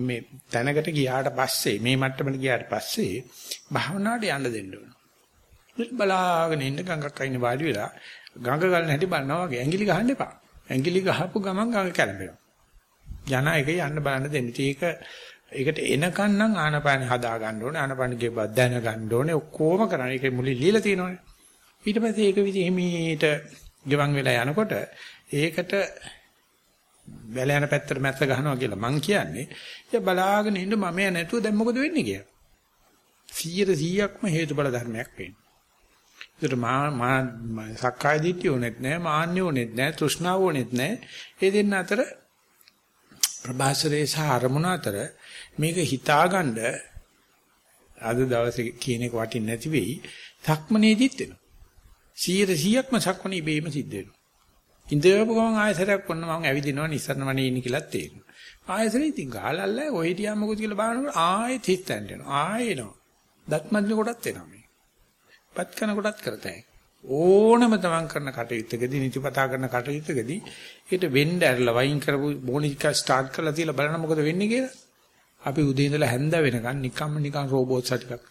මේ තැනකට ගියාට පස්සේ මේ මට්ටමට ගියාට පස්සේ භාවනාවට යන්න දෙන්න ඕන. බලාගෙන ඉන්න ගඟක් අයින වාඩි වෙලා ගඟ ගලන හැටි බලනවා වගේ ඇඟිලි ගහන්න එපා. ඇඟිලි ගහපු ගමන් ගඟ කැළඹෙනවා. යන එක යන්න බලන්න දෙන්න. ඒක ඒකට එනකන් නම් ආනපාන හදා ගන්න ඕනේ. ආනපානගේ බද්ද දැන ගන්න ඕනේ. ඔක්කොම කරන්න. ඒක මුලින් লীලා තියෙනවනේ. ඊට පස්සේ ඒක විදිහට ගෙවන් වෙලා යනකොට ඒකට වැල යන පැත්තට මැස්ස ගහනවා කියලා මං කියන්නේ. ඉතින් බලාගෙන ඉන්න මම නැතුව දැන් මොකද වෙන්නේ කියලා. 100%ක්ම හේතුඵල ධර්මයක් වෙන්නේ. ඒකට මා මා සක්කාය දිට්ඨිය ඕනෙත් නැහැ, මාන්නය ඕනෙත් නැහැ, තෘෂ්ණාව ඕනෙත් නැහැ. ඒ දෙන්න අතර ප්‍රභාසරේ සහ අරමුණ අතර මේක හිතාගන්න අද දවසේ කියන එක වටින්නේ නැති වෙයි. සක්මනේදිත් වෙනවා. 100%ක්ම සක්මනේ ඉබේම සිද්ධ වෙනවා. ඉඳපු ගමන් ආයසරයක් වොන්න මම ඇවිදිනවා නිස්සරණ වනේ ඉන්නේ කියලා තේරෙනවා. ආයසරේ ඉතින් ගහලල්ල ඔය හිටියා මොකද කියලා බලනකොට ආයෙත් හිටෙන්ට එනවා. ආයෙනවා. දත්මත්ලි කොටත් එනවා මේ. පත් කරන කොටත් කරතයි. ඕනම තමන් කරන කටයුත්තකදී නිතිපතා කරන කටයුත්තකදී ඊට වෙන්න ඇරලා වයින් කරපු බොනික ස්ටාර්ට් කරලා තියලා බලන්න මොකද වෙන්නේ කියලා. අපි උදේ ඉඳලා හැන්ද වෙනකන් නිකම්ම නිකන් රෝබෝට් සටිකක්.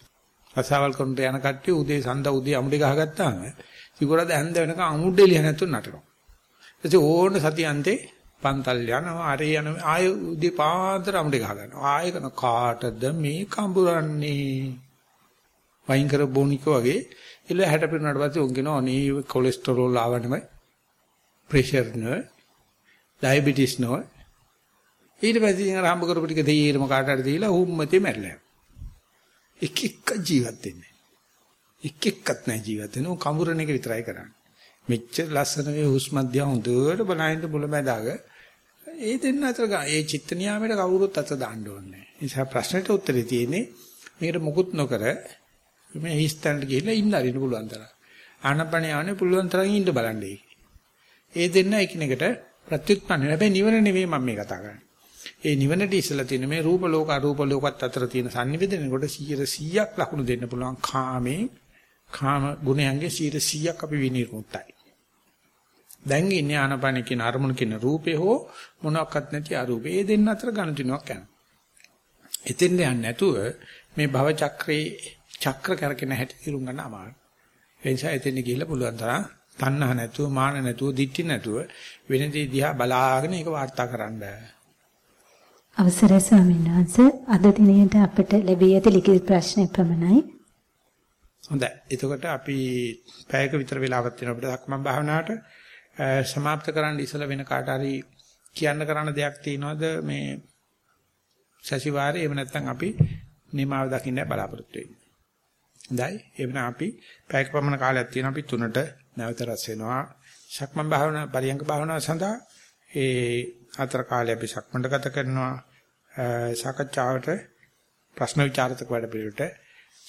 රසාවල් කරනට යන කට්ටිය උදේ සඳ උදේ අමුඩේ ගහගත්තාම සිකුරාද හැන්ද වෙනකන් අමුඩේ ලිය නැතුව නටනවා. ඊට ඕන සතියන්තේ පන්තල් යනවා ආරේ යන ආය උදේ පාන්දර අමුඩේ ගහ ගන්නවා. ආය කරන කාටද මේ කඹරන්නේ? වයින් කර බොනික වගේ ඉල 60 පිරුණාට පස්සේ උන් කියනවා අනේ කොලෙස්ටරෝල් ආවනම ප්‍රෙෂර් නෝ ඩයබටිස් නෝ ඊට පස්සේ ඉතින් හම්බ කරපු ටික තීරම කාට හරි දීලා හුම්මතේ මැරලා එක එක ජීවත් වෙන්නේ එක එක්කත් නැහැ ජීවත් වෙන කඹුරණ එක විතරයි කරන්නේ මෙච්චර ලස්සන මේ හුස්ම දිහා හොඳට බලහින්ද මුලැමැදාග ඒ දෙන්න අතර ඒ චිත්ත නියාමයට කවුරුත් අත දාන්න ඕනේ නැහැ. ඒ නිසා ප්‍රශ්නෙට උත්තරේ තියෙන්නේ මේකට මුකුත් නොකර මේ හිස්තැනට ගිහිල්ලා ඉන්න අරින්න පුළුවන් තරම්. ආනපන යන්නේ පුළුවන් තරම් ඉන්න බලන්නේ. ඒ දෙන්න එකිනෙකට ප්‍රත්‍යুৎපන්න. හැබැයි නිවන නෙවෙයි මම මේ කතා කරන්නේ. ඒ නිවනට ඉස්සලා තියෙන මේ රූප ලෝක අරූප ලෝකත් අතර තියෙන sannivedanaකොට 100ක් ලකුණු දෙන්න පුළුවන් කාමේ කාම ගුණයන්ගේ 100ක් අපි විනිර්මුක්තයි. දැන් ඉන්නේ ආනපන කියන අරමුණ කියන රූපේ හෝ මොනක්වත් නැති අරූපේ. ඒ දෙන්න අතර ගණතුණක් යනවා. එතෙන් යන්නේ නැතුව මේ භව චක්‍රේ චක්‍ර කරගෙන හැටි තිරුම් ගන්න අමාරුයි. ඒ නිසා එතෙන් ගිහිල්ලා පුළුවන් තරම් තණ්හා නැතුව, මාන නැතුව, දික්ටි නැතුව වෙන දේ දිහා බලාගෙන ඒක වාර්තා කරන්න. අවසරයි ස්වාමීන් වහන්සේ අද දිනේට අපට ලැබී ඇති ලිඛිත ප්‍රශ්න ප්‍රමණයි. හොඳයි. එතකොට අපි පැයක විතර වෙලාවක් තියෙනවා අපිට ධක්මන් භාවනාවට સમાપ્ત කරන්න ඉසල වෙන කාට හරි කියන්න කරන්න දෙයක් තියෙනවද මේ සැසිවාරේ එහෙම නැත්නම් අපි නිමාව දකින්න බලාපොරොත්තු වෙන්නේ. හොඳයි. එහෙනම් අපි පැයක පමණ කාලයක් තියෙනවා අපි තුනට නැවත රැස් වෙනවා. සක්මන් භාවනා පරියංග භාවනාව සඳහා ඒ අතර කාලය අපි සක්මන්ට ගත කරනවා. සාකච්ඡාවට ප්‍රශ්න විචාරතක වැඩ පිළිවෙලට